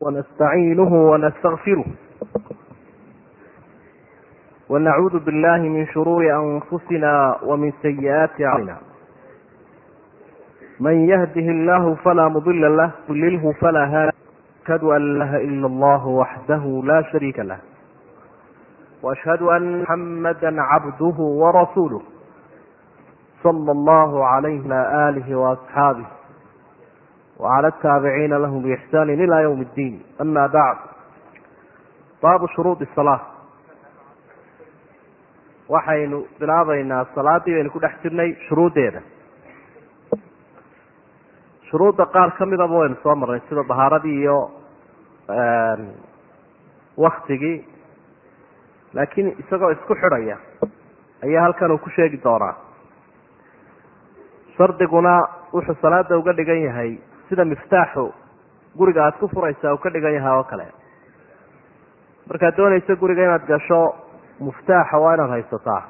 ونستعينه ونستغفره ونعوذ بالله من شرور أنفسنا ومن سيئات أعمالنا من يهده الله فلا مضل له ضلله فلا هادي أشهد أن لا إله إلا الله وحده لا شريك له وأشهد أن محمدا عبده ورسوله صلى الله عليه وآله وأصحابه وعلى التابعين لهم بإحسان إلى يوم الدين أما بعد baabu shuruudi الصلاة waxaynu bilaabaynaa salaadii baynu ku dhex jirnay shuruuddeeda shuruudda qaar ka midaba waynu soo marnay sida bahaaradii iyo waktigii laakiin isagoo isku xidhaya ayaa halkan uu ku sheegi doonaa shardiguna wuxuu salaada uga dhigan yahay sida miftaaxu guriga aada ku furaysaa uu ka dhigan yahay oo kale. Markaad doonayso guriga inaad gasho muftaaxa waa inaad haysataa.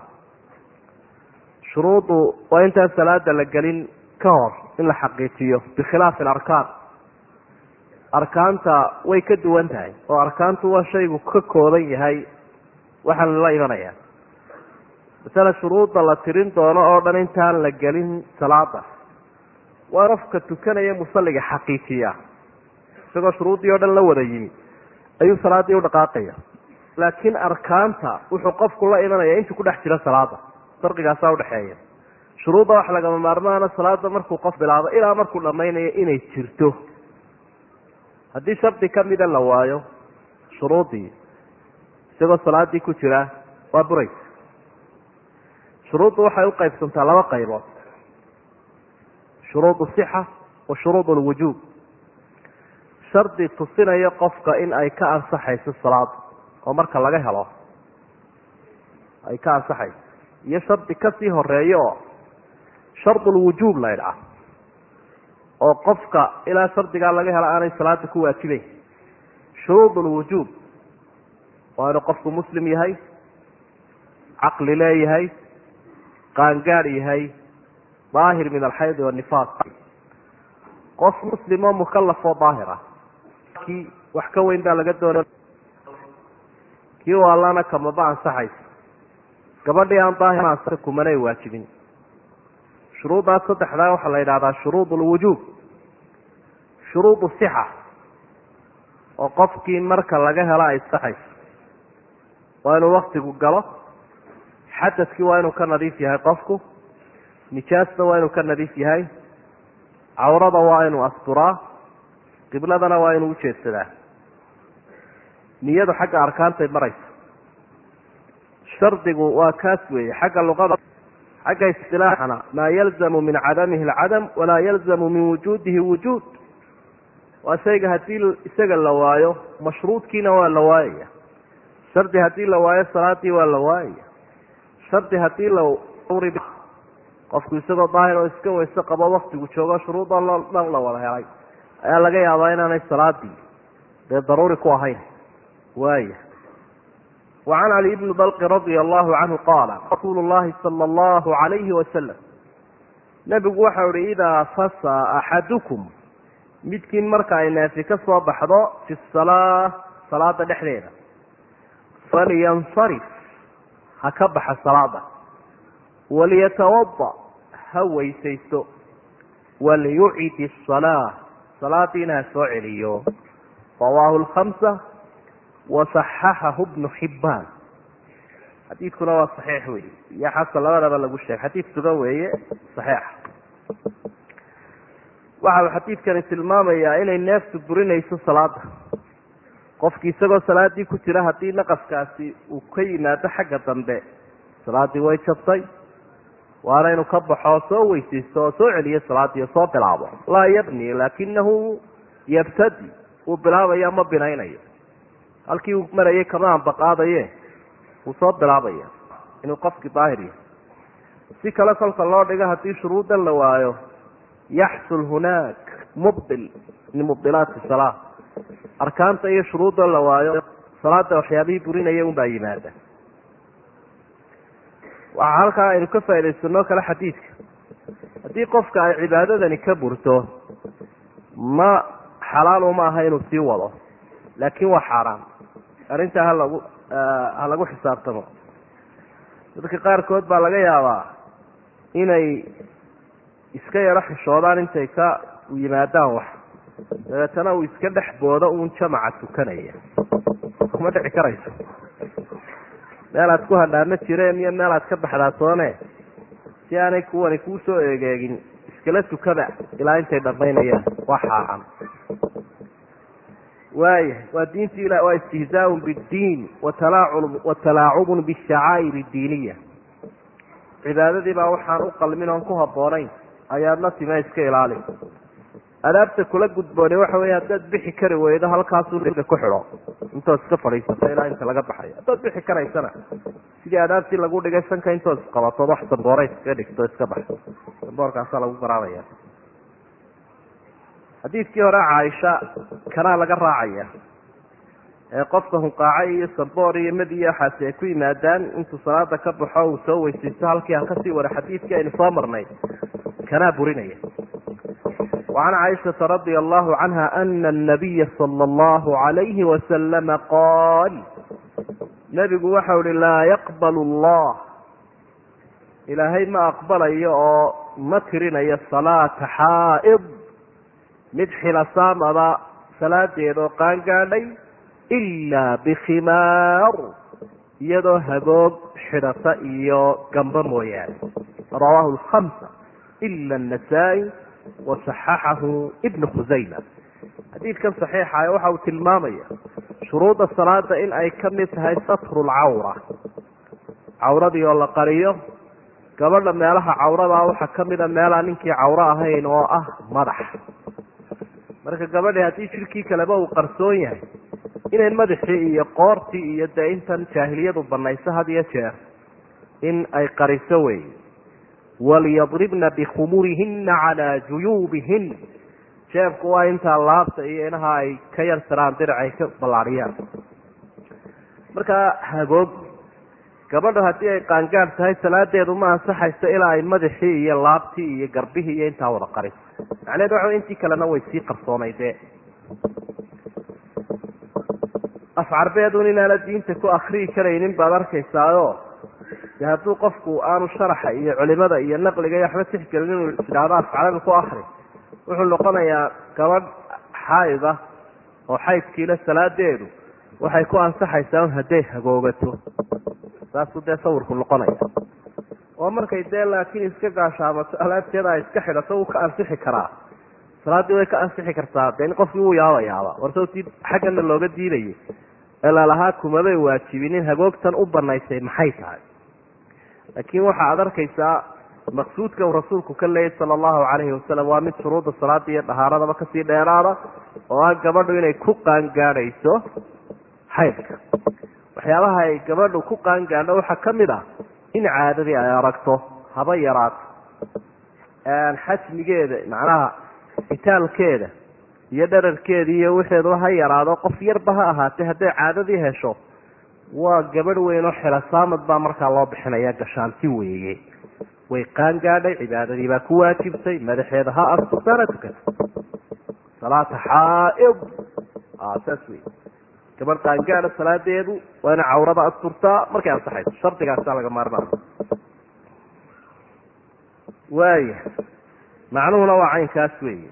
Shuruuddu waa intaan salaada la gelin ka hor in la xaqiijiyo bikhilaafi alarkaan. Arkaanta way ka duwan tahay oo arkaantu waa shaygu ka kooban yahay waxaan la imanayaa. Masale shuruudda la tirin doono oo dhan intaan la gelin salaada waa qofka tukanaya musalliga xaqiijiya isagoo shuruuddii oo dhan la wada yimi ayuu salaaddii u dhaqaaqaya. Laakiin arkaanta wuxuu qofku la imanaya intuu ku dhex jiro salaada farqigaasaa udhexeeya shuruudda waxa lagama maarmaana salaada markuu qof bilaabo ilaa markuu dhammaynayo inay jirto. Haddii shardi kamida la waayo shuruuddii isagoo salaadii ku jira waa buraysa. Shuruuddu waxay u qaybsantaa laba qaybood shuruud sixa wa shuruud lwujuub shardi tusinayo qofka in ay ka ansaxayso salaada oo marka laga helo ay ka ansaxayso iyo shardi ka sii horeeyo oo shardulwujuub la ydhaha oo qofka ilaa shardigaa laga helo aanay salaada ku waajibayn shuruud lwujuub waa inuu qofku muslim yahay caqli leeyahay qaangaad yahay daahir min alxayd wanifaas qof muslim oo mukalaf oo daahir ah kii wax ka weyn baa laga doonay. Kii waalana kamaba ansaxayso gabadhii aan daahir kumanay waajibin. Shuruuddaas saddexdaa waxaa la yidhahdaa shuruud lwujuub shuruud sixa oo qofkii marka laga helo ay saxayso waa inuu waktigu galo xadadkii waa inuu ka nadiif yahay qofku nijaasta waa inuu ka nadiif yahay cawrada waa inuu asturaa qibladana waa inuu ujeedsadaa niyadu xagga arkaantay maraysa shardigu waa kaas weeye xagga luqada xagga istilaaxana maa yalzamu min cadamihi alcadam walaa yalzamu min wujuudihi wujuud. Waa shayga haddii isaga la waayo mashruudkiina waa la waayaya. Shardi haddii la waayo salaadii waa la waayaya. Shardi haddii la qofku isagoo daahir oo iska weyse qabo waktigu joogo shuruudan dhan la wada helay. Ayaa laga yaabaa inaanay salaadii dee daruuri ku ahayn. Waaya wacan cali bni balqi radia allahu canhu qaala rasuulu llahi sala allahu alayhi wasalam nebigu waxau ihi idaa fasa axadukum. Midkiin marka ay neefi ka soo baxdo fi salaa salaada dhexdeeda. Falyansarif. Ha ka baxa salaada waliyatawada ha weysaysto waliyucid asalaa salaadiina ha soo celiyo. Rawaahu lkhamsa wasaxaxahu bnu xibbaan xadiidkuna waa saxiix wey iyo xasan labadaba lagu sheegay. Xadiid sugan weeye saxiixa waxa uu xadiidkani tilmaamayaa inay neeftu burinayso salaada qofki isagoo salaadii ku jira haddii naqaskaasi uu ka yimaado xagga dambe salaadii way jabtay waana inuu ka baxo soo weysaysto oo soo celiyo salaadii oo soo bilaabo. Laa yabni laakinahu yabtadi. Uu bilaabaya ma binaynayo. Halkii uu marayay kama ambaqaadaye wuu soo bilaabaya. Inuu qofkii daahir yahay. Si kale kolka loo dhigo haddii shuruuddan la waayo yaxsul hunaak mubdil min mubdilaati salaa arkaanta iyo shuruudda la waayo salaada waxyaabihii burinaya unbaa yimaada waxaa halkaa aynu ka faa'idaysano kale xadiidka. Haddii qofka ay cibaadadani ka burto ma xalaal uma aha inuu sii wado. Laakiin waa xaaraan arrintaa halagu ha lagu xisaabtamo. Dadka qaarkood baa laga yaabaa inay iska yaro xishoodaan intay ka yimaadaan wax. Dabeetana uu iska dhex boodo uun jamaca tukanaya. Kuma dhici karayso meelaad ku hadhaama jireen iyo meelaad ka baxdaatoone si aanay kuwani kuu soo eegeegin iskala tukada ilaa intay dhammaynayaan. Waa xaaran waayahay waa diinti ilah waa istihzaaun biddiin watalaacu watalaacubun bishacaa'ir cibaadadii baa waxaan u qalmin oon ku habboonayn. Ayaad la time iska ilaali adaabta kula gudboonay waxa weeye haddaad bixi kari weydo halkaasuu riga ku xidho. Intood iska fadhiisato ilaa inta laga baxayo haddaad bixi karaysana sidii adaabtii lagu dhigay sanka intood isqabatood wax damboora iskaga dhigto iska baxo. Damboorkaasaa lagu garaabaya xadiidkii hore caaisha kanaa laga raacaya. Ee qofka hunqaaco iyo samboor iyo mad iyo waxaasi ay ku yimaadaan intuu salaada ka baxo uu soo weysaysto halkii ha ka sii wara xadiidkii aynu soo marnay kanaa burinaya وعن عائشة رضي الله عنها أن النبي صلى الله عليه وسلم قال نبgu waxa uhi laa يqبل الله ilaahay ma aqbalayo oo ma tirinayo صaلاaةa xاaئd mid xilasaamada salaadeed oo qaan gaadhay إلا bkhimaar iyadoo hagoog xidhata iyo gambo mooyaane rawaahu الخمسة إلا النسائي wasaxaxahu ibnu khusayma xadiidkan saxiixa waxa uu tilmaamaya shuruudda salaada in ay ka mid tahay satru lcawra cawradii oo la qariyo gabadha meelaha cawradaa waxaa ka mida meelaan ninkii cawro ahayn oo ah madax. Marka gabadhi haddii jirkii kaleba uu qarsoon yahay inay madaxii iyo qoortii iyo dee intan jaahiliyadu banayso had iyo jeer in ay qariso wey walyadribna bikhumurihina calaa juyuubihin jeebku waa intaa laabta iyo inaha ay ka yartaraan dirac ay ka ballaadhiyaan markaa hagoog gabadhu haddii ay qaangaadh tahay salaadeedu ma ansaxayso ilaa ay madaxii iyo laabtii iyo garbihii iyo intaa wada qariso macnaheed waxa intii kalena way sii qarsoonay dee afcarbeedun inaana diinta ku akriyi karaynin baad arkaysaayo de hadduu qofku aanu sharaxa iyo culimada iyo naqliga iyo waxba tixgelin inuu idhaahdo afcalada ku akri wuxuu noqonayaa gabadh xaayida oo xaydkiila salaadeedu waxay ku ansaxaysaa un hadday hagoogato. Saasuu dee sawirku noqonaya oo markay dee laakiin iska gaashaamato alaabteeda ay iska xidhato wuu ka ansixi karaa. Salaaddii way ka ansixi kartaa de in qofkii wuu yaabayaaba warsawtii xaggana looga diidayay ee lalahaa kumabay waajibinin hagoogtan u banaysay maxay tahay laakiin waxa aad arkaysaa maqsuudka uu rasuulku ka leeyay sala allahu calayhi wasalam waa mid shuruudda salaada iyo dhahaaradaba ka sii dheeraada oo ah gabadhu inay ku qaangaadhayso xaydka waxyaabaha ay gabadhu ku qaangaadho waxaa ka mid ah in caadadii ay aragto haba yaraato xajmigeeda macnaha itaalkeeda iyo dherarkeeda iyo wixeeduba ha yaraado qof yarba ha ahaatee hadday caadadii hesho waa gabadh weyn oo xilasaamad baa markaa loo bixinaya gashaanti weeye. Way qaan gaadhay cibaadadii baa ku waajibtay madaxeeda ha asturtaana tukata salaata xaaid saas wey gabadh qaangaadha salaadeedu waa ina cawrada asturtaa markay ansaxayso shardigaasaa laga maarmaa. Waaya macnuhuna waa caynkaas weeye.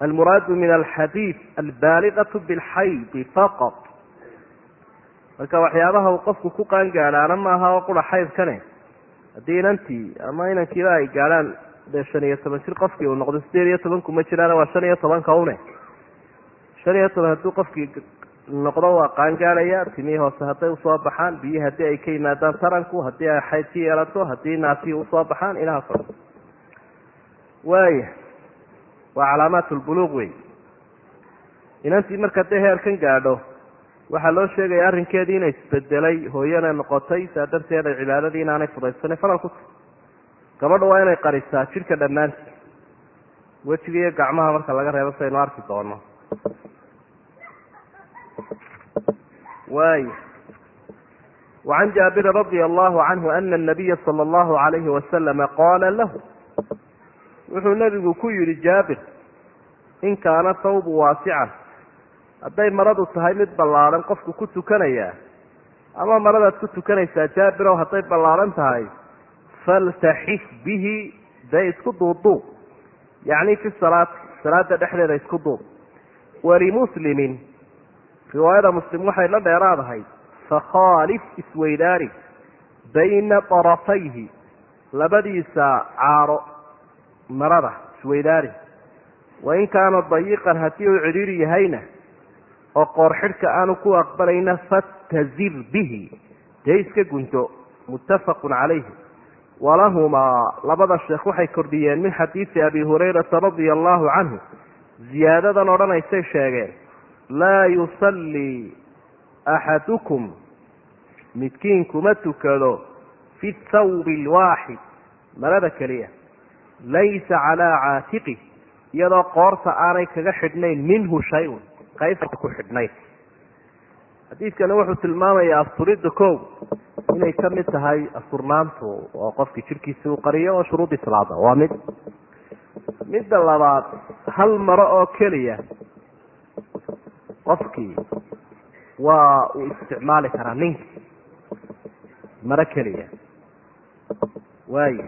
Almuraadu min alxadiid albaaliqatu bilxaydi faqat marka waxyaabaha uu qofku ku qaan gaadhaana maaha oo qura xaydkane haddii inantii ama inankiiba ay gaadhaan dee shan iyo toban jir qofkii uu noqdo sideed iyo toban kuma jiraana waa shan iyo tobanka une shan iyo toban hadduu qofkii noqdo waa qaan gaadhaya timihii hoose hadday u soo baxaan biyi haddii ay ka yimaadaan taranku haddii ay xayd ka yeelato haddii naasihii u soo baxaan ilahaas o waaya waa calaamaat lbuluuq wey inantii marka dee heerkan gaadho waxaa loo sheegaya arrinkeedii inay isbedelay hooyana noqotay saa darteed cibaadadii inaanay fudaysanay falal ku tahy gabadha waa inay qarisaa jidhka dhammaantii wejiga iyo gacmaha marka laga reebo saynu arki doono. Waay wacan jaabiri radia allahu canhu ana anabiya sala allahu alayhi wasalama qaala lahu wuxuu nabigu ku yihi jaabir in kaana thawbu waasican hadday maradu tahay mid ballaadhan qofku ku tukanaya. Ama maradaad ku tukanaysaa jaabirow hadday ballaadhan tahay faltaxif bihi dee isku duuduub yacni fi salaati salaada dhexdeeda isku duub. Walimuslimin riwaayada muslim waxay la dheeraadahay fakhaalif isweydaari bayna darafayhi labadiisa caaro marada isweydaari. Wain kaana dayiqan haddii uu cidhiiri yahayna oo qoor xidhka aanu ku aqbalayna fatazir bihi dee iska gunto muttafaqun calayhi. Walahumaa labada sheekh waxay kordhiyeen min xadiidi abi hurayrata radia allahu canhu ziyaadadan odhanaysay sheegeen laa yusallii axadukum midkiin kuma tukado fi thawbi alwaaxid marada keliya laysa calaa caatiqi iyadoo qoorta aanay kaga xidhnayn minhu shay-un qaysa ku xidhnayn xadiidkani wuxuu tilmaamayaa asturidda kow inay ka mid tahay asturnaantu oo qofkii jirhkiisi uu qariyo oo shuruudii salaada. Waa mid. Midda labaad hal maro oo keliya qofkii waa uu isticmaali karaa ninki maro keliya. Waaya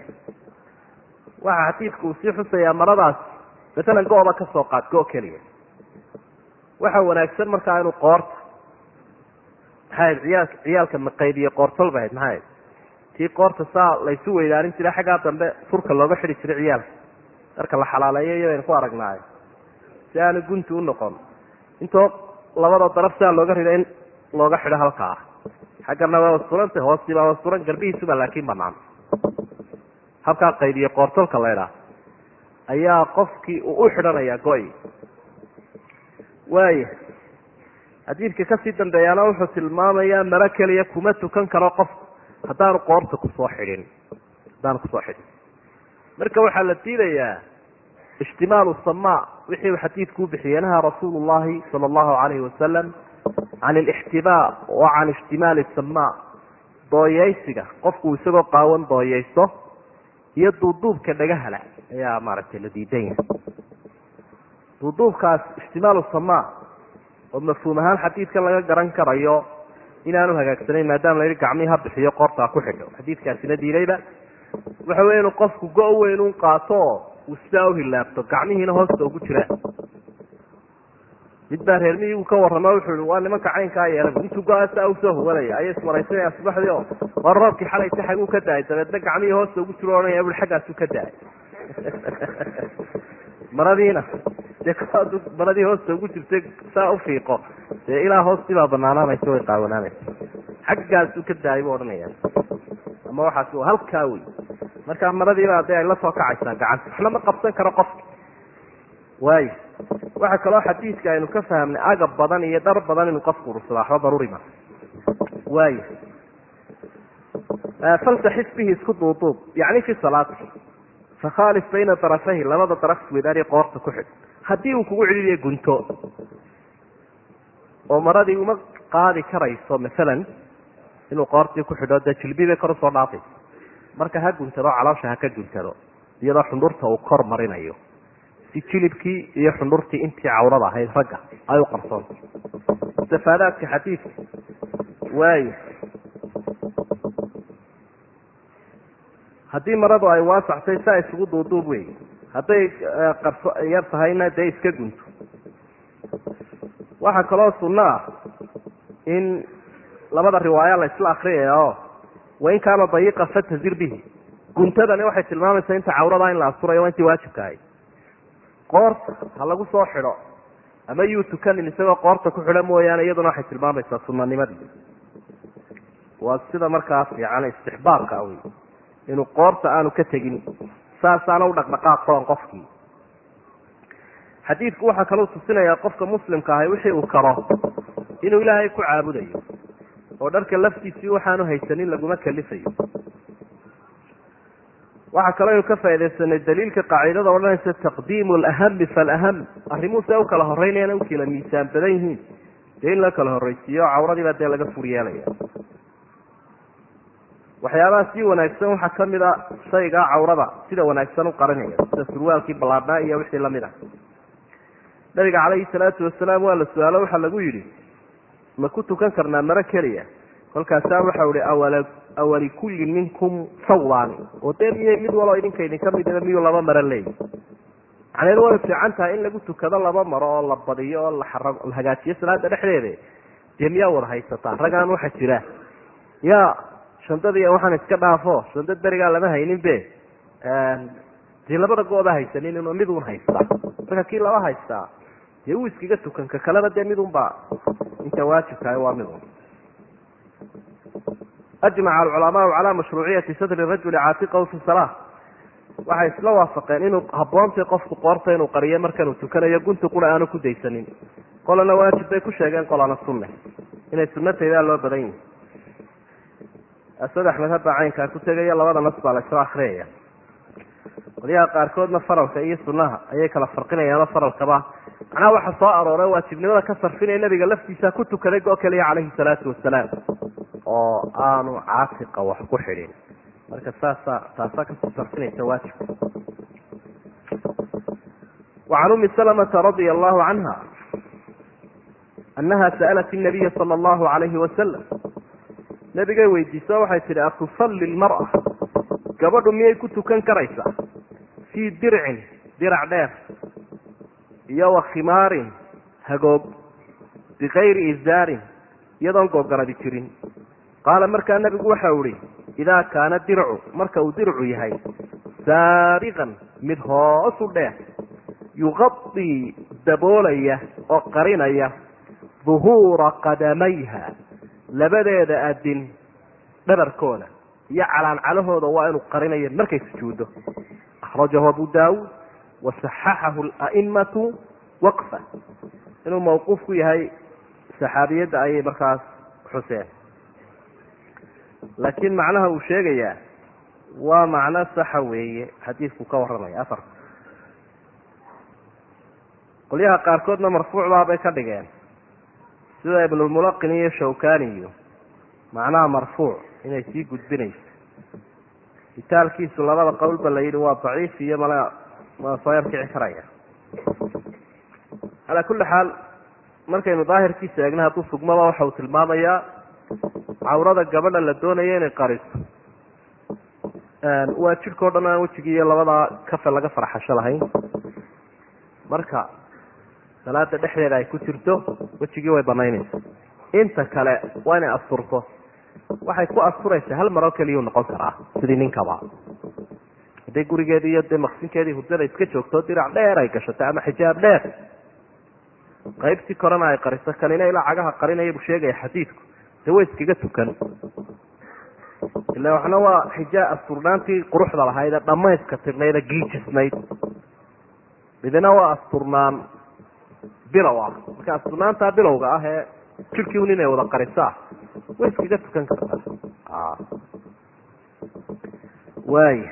waxa xadiidku uu sii xusayaa maradaas masalan go-da ka soo qaad go- keliya waxa wanaagsan markaa inuu qoorta ciyaal ciyaalka maqaydiye qoortol ba ahayd maxay ahayd tii qoorta saa laysu weydaarin jiray xaggaa dambe furka looga xidhi jiray ciyaalka. Marka la xalaaleeyo iyadaynu ku aragnaayo si aanu gunti u noqon. Intoo labada daraf saa looga rido in looga xidho halkaa. Xaggana waa wasturanta hoostii baa wasturan garbihiisuba laakiin banaan halkaa qaydiye qoortolka laydhaa ayaa qofkii uu u xidhanayaa go-i waaya xadiidka ka sii dambeeyaana wuxuu tilmaamayaa maro keliya kuma tukan karo qofku haddaanu qoorta ku soo xidhin haddaanu ku soo xidhin. Marka waxaa la diidayaa ijtimaalu samaa wixii uu xadiidku u bixiyey nahaa rasuulu llahi sala allahu calayhi wasalam can alixtibaa wa can ijtimaali samaa dooyeysiga qofku isagoo qaawan dooyeysto iyo duuduubka dhagahala ayaa maaragtay la diidan yahay duuduubkaas ijtimaalu samaa oo mafhuum ahaan xadiidkan laga garan karayo inaanu hagaagsanayn maadaama la yidhi gacmihii ha bixiyo qoortaa ku xidho xadiidkaasina diidayba waxa weya inuu qofku go- weyn un qaato uu sidaa uhilaabto gacmihiina hoosta ugu jiraan mid baa reermihii uu ka warramo wuxuu i waa nimanka caynkaa yeelay intuu go-a saa u soo huwanaya ayay ismaraysanaya subaxdii oo war roobkii xalay si xaguu ka da'ay dabeedna gacmihii hoosta ugu jiro ohanaya bui xaggaasu ka da'ay. Maradiina dee maradii hoosta ugu jirtay saa ufiiqo dee ilaa hoostii baa banaanaanaysa way qaawanaanaysa xaggaasu ka da'ay buu odhanaya ama waxaas halkaa wey marka maradiiba dee ay la soo kacaysaa gacanta. Waxna ma qabsan karo qofka waayo. Waxaa kaloo xadiidka aynu ka fahamnay agab badan iyo dhar badan inuu qofku urursado waxba daruuri ma. Waayo. Faltaxif bihi isku duuduub. Yacni fi salaati. Fakhaalif bayna darafayhi labada daraf isweydaariya qoorta ku xidh haddii uu kugu celiliyo gunto oo maradii uma qaadi karayso masalan inuu qoortii ku xidho dee jilbibay kor u soo dhaafaysa marka ha guntado caloosha ha ka guntado iyadoo xundhurta uu kor marinayo. Si jilibkii iyo xundhurtii intii cawrada ahayd ragga ay u qarsoonta istifaadaadka xadiidka waayo haddii maradu ay waasaxtay saa isugu duuduub wey hadday qarso yar tahayna dee iska gunto. Waxaa kaloo sunno ah in labada riwaaya la isla akriyaya oo wain kaana dayiqa fatazir bihi. Guntadani waxay tilmaamaysaa inta cawrada in la asturayo waa intii waajibka ahay. Qoorta ha lagu soo xidho ama yuu tukanin isagoo qoorta ku xidho mooyaane iyaduna waxay tilmaamaysaa sunanimadii waa sida markaa fiican istixbaabka wey inuu qoorta aanu ka tegin saasaana u dhaqdhaqaaq roon qofkii. Xadiidku waxaa kaloo tusinayaa qofka muslimka ahay wixii uu karo inuu ilaahay ku caabudayo oo dharka laftiisii waxaanu haysanin laguma kalifayo. Waxaa kaloo aynu ka faa'idaysanay daliilka qaacidada odhanaysa taqdiimu alahami falaham arrimuu see u kala horeynayana u kala miisaan badan yihiin. Dee in la kala horreysiiyo cawradiibaa dee laga fur yeelaya waxyaabaha sii wanaagsan waxaa ka mid a shaygaa cawrada sida wanaagsan u qarinaya sida surwaalkii ballaadhnaa iyo wixii la mid ah. Nabiga calayhi salaatu wasalaam waa la su'aalo waxaa lagu yidhi ma ku tukan karnaa maro keliya? Kolkaasaa waxau ihi awala awali kulli minkum sawdaani oo dee miyay mid waloo idinka idinka midaba miyuu laba maro leeyi macneedu way fiican tahay in lagu tukado laba maro oo la badiyo oo la hagaajiyo salaada dhexdeeda. Dee miyaa wada haysataa ragaan waxa jira. Ya shandadiiya waxaan iska dhaafo shandad berigaa lama haynin be dee labada go-da haysanin inuu midun haysta. Marka kii laba haystaa dee uu iskaga tukan ka kalena dee midunba inta waajibkaah waa midun ajmaca alculamaau calaa mashruuciyati sadri rajuli caatiqahu fi salaa waxay isla waafaqeen inuu haboontay qofku qoorta inuu qariyo markanuu tukanayo gunti qura aanu ku daysanin. Qolana waajib bay ku sheegeen qolana sunne inay sunataydaa loo badan yihi asad axmed hadda caynkaa ku tegaya labada nas baa la isla akriyaya qolyaha qaarkoodna faralka iyo sunaha ayay kala farqinayaanoo faralkaba. Macnaha waxa soo arooray waajibnimada ka sarfinaya nabiga laftiisa ku tukaday go keliya calayhi salaatu wasalaam oo aanu caatiqa wax ku xidhin. Marka saasa taasaa ka soo sarfinaysa waajibka wacan umi salamata radia allahu canha annaha sa'alat inabiya sala allahu alayhi wasalam nabigay weydiiso waxay tihi atusalli lmar'a gabadhu miyay ku tukan karaysaa fii dircin dirac dheer. Iyo wa khimaarin hagoog bikayri izaarin iyadoon googaradi jirin. Qaala markaa nabigu waxau ihi idaa kaana dircu marka uu dircu yahay saariqan mid hoosu dheer. Yuqadii daboolaya oo qarinaya duhuura qadamayha labadeeda adin dhabarkooda iyo calaancalahooda waa inuu qarinayo markay sujuuddo. Akhrajahu abu daawuud wasaxaxahu ala'immatu waqfa inuu mawquuf ku yahay saxaabiyadda ayay markaas xuseen. Laakiin macnaha uu sheegayaa waa macno saxa weeye xadiidku ka warramaya afar. Qolyaha qaarkoodna marfuucbaabay ka dhigeen sida ibnulmulaqin iyo shawkani iyo macnaha marfuuc inay sii gudbinayso. Kitaalkiisu labada qowlba la yidhi waa daciif iyo mala waa soo yarkici karaya. Calaa kulli xaal markaynu daahirkiisa eegna hadduu sugmaba waxa uu tilmaamayaa cawrada gabadha la doonayo inay qariso. Waa jidhka o dhan aan wejigii iyo labadaa kafe laga farxasho lahayn. Marka salaada dhexdeeda ay ku jirto wejigii way banaynaysa inta kale waa inay asturto. Waxay ku asturaysaa hal maroo keliyuu noqon karaa sidii ninkaba hadday gurigeedii iyo dee maqsinkeedii hurdada iska joogto dirac dheer ay gashato ama xijaab dheer. Qaybtii korena ay qariso kanina ilaa cagaha qarinaya buu sheegaya xadiidku. Dee way iskaga tukan. Ila waxna waa xijaa asturnaantii quruxda lahayd ee dhamayska tirnayd ee giijisnayd. Midna waa asturnaan bilow ah marka asturnaantaa bilowga ah ee jirkii un inay wada qarisaa way iskaga tukan kartaa. Waaya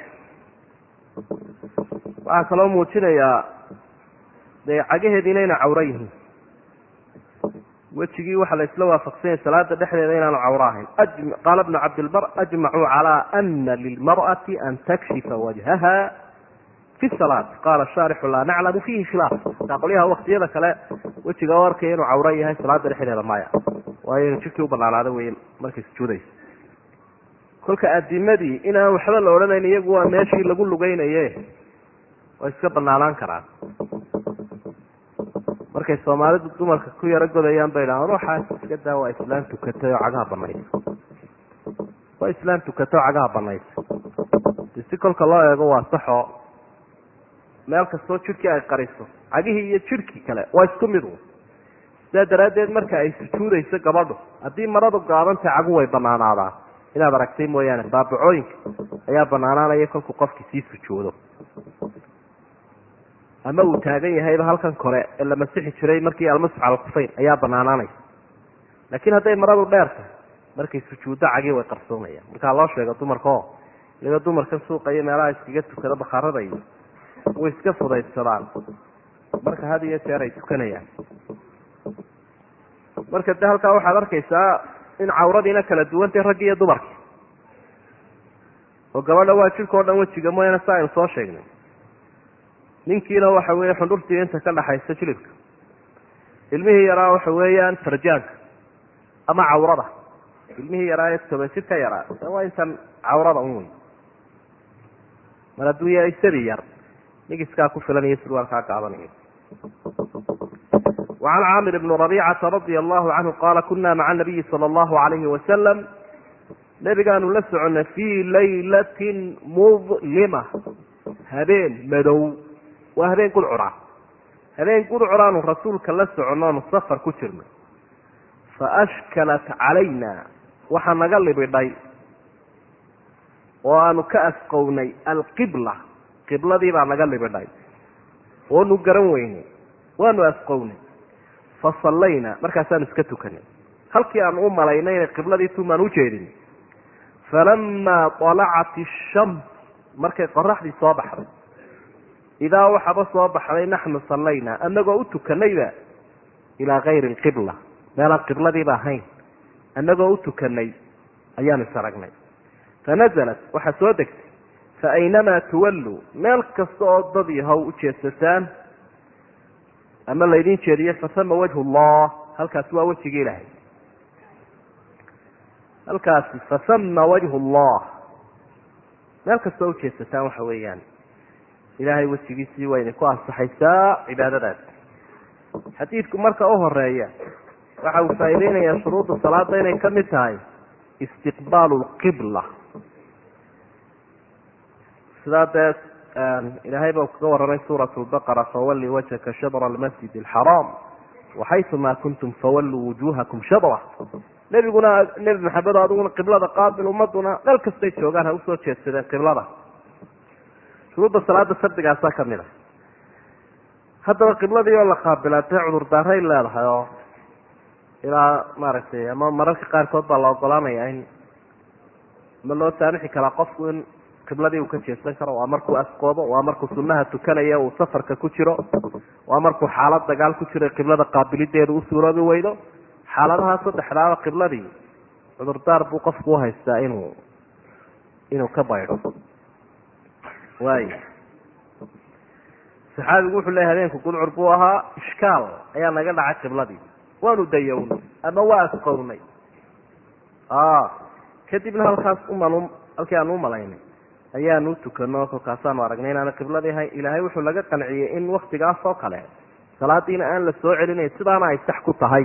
waxaa kaloo muujinayaa dee cagaheediina inay cawro yihiin. Wejigii waxaa la isla waafaqsanyay salaada dhexdeeda inaanu cawro ahayn qaala bnu cabdilbar ajmacuu calaa ana lilmar'ati an takshifa wajhaha fi salaat qaala shaarixu laa naclamu fiihi khilaaf taa qolyaha waktiyada kale wejiga arkaya inuu cawro yahay salaada dhexdeeda maya waayo inu jirkii u banaanaada wey markay sujuudaysa kolka adimadii inaan waxba la odhanayn iyagu waa meeshii lagu lugeynaye way iska banaanaan karaan markay soomaalidu dumarka ku yaro godayaan bay dhahaan ruuxaas iska daa waa islaam tukatay oo cagaha banaysa waa islaam tukatay oo cagaha banaysa si kolka loo eego waa saxoo meel kastoo jidhkii ay qariso. Cagihii iyo jidhkii kale waa isku mid un sidaa daraaddeed marka ay sujuudayso gabadhu haddii maradu gaabantay cagu way banaanaadaan inaad aragtay mooyaane baabacooyinka ayaa banaanaanaya kolkuu qofkii sii sujuudo ama uu taagan yahayba halkan kore ee la masixi jiray markii almasx alkufayn ayaa banaanaanaysa laakiin hadday maradu dheer tahay markay sujuuddo cagii way qarsoomayaan markaa loo sheego dumarka oo iyaga dumarkan suuqa iyo meelaha iskaga tukada bakhaarada iyo way iska fudaydsadaan. Marka had iyo jeer ay tukanayaan. Marka de halkaa waxaad arkaysaa in cawradiina kala duwantay raggi iyo dumarki oo gabadha waa jirka o dhan wejiga mooyaane sa aynu soo sheegnay. Ninkiina waxa weeye xundhurtii inta ka dhaxaysa jilibka. Ilmihii yaraa waxa weeyaan farjaanka ama cawrada. Ilmihii yaraa ee toban jir ka yaraa. Waa intan cawrada un wey mar hadduu yahay sabi yar dhigiskaa ku filan iyo surwaalkaa gaabanaya wacan caamir ibni rabiicata radia allahu canhu qaala kunaa maca anabiyi sala allahu alayhi wasalam nabigaanu la soconay fii laylatin mudlima. Habeen madow. Waa habeen gurcura habeen gurcuraanu rasuulka la soconnoonu safar ku jirno fa ashkalat calayna. Waxaa naga libidhay. Oo aanu ka asqownay alqibla qibladii baa naga libidhay oonu garan weynay waanu asqownay fa sallayna markaasaanu iska tukanay halkii aan u malaynay inay qibladii tumaan u jeedin falamaa dalacat ishams markay qoraxdii soo baxday idaa waxaba soo baxday naxnu sallayna anagoo u tukanayba ilaa kayri lqibla meelaan qibladiiba ahayn annagoo u tukanay ayaanu is aragnay fanazalat waxaa soo degtay faaynamaa tuwalluu meel kasta oo dad yahow u jeedsataan ama laydin jeediye fasama wajhu llah halkaasi waa wejigii ilaahay. Halkaasi fasama wajhu llah meel kastoo ujeedsataan waxa weeyaan. Ilaahay wejigiisii waa idinku ansaxaysaa cibaadadaas. Xadiidku marka u horreeya waxa uu faa'iideynayaa shuruudda salaada inay ka mid tahay istiqbaalu lqibla sidaa dee ilaahay ba kaga warramay suurat lbaqara fawalli wajhaka shadra almasjid alxaraam waxaytuma kuntum fawalluu wujuhakum shadra nebiguna nebi maxamed adiguna qiblada qaabil ummaduna meel kastay joogaan ha u soo jeedsadeen qiblada. Shuruudda salaada sardigaasaa ka mid a haddaba qibladii oo la qaabilaa dee cudurdaaray leedahay oo ilaa maaragtay ama mararka qaarkood baa la ogolaanaya in ma loo saamixi karaa qofku in qibladii uu ka jeedsan karo waa markuu asqoobo waa markuu sunaha tukanaya uu safarka ku jiro waa markuu xaalad dagaal ku jiro qiblada qaabilideeda u suuroobi weydo. Xaaladaha saddexdaaba qibladii cudurdaar buu qofku uhaystaa inuu inuu ka baydho waay saxaabigu wuxuu leeyahy habeenku gudcur buu ahaa ishkaal ayaa naga dhacay qibladii. Waanu dayownay ama waa asqownay. Kadibna halkaas uman halkii aan u malaynay ayaanu tukano kolkaasaanu aragnay inaana qibladii ahayn ilaahay wuxuu laga qanciyey in waktigaas oo kale salaadiina aan la soo celinayn sidaana ay sax ku tahay.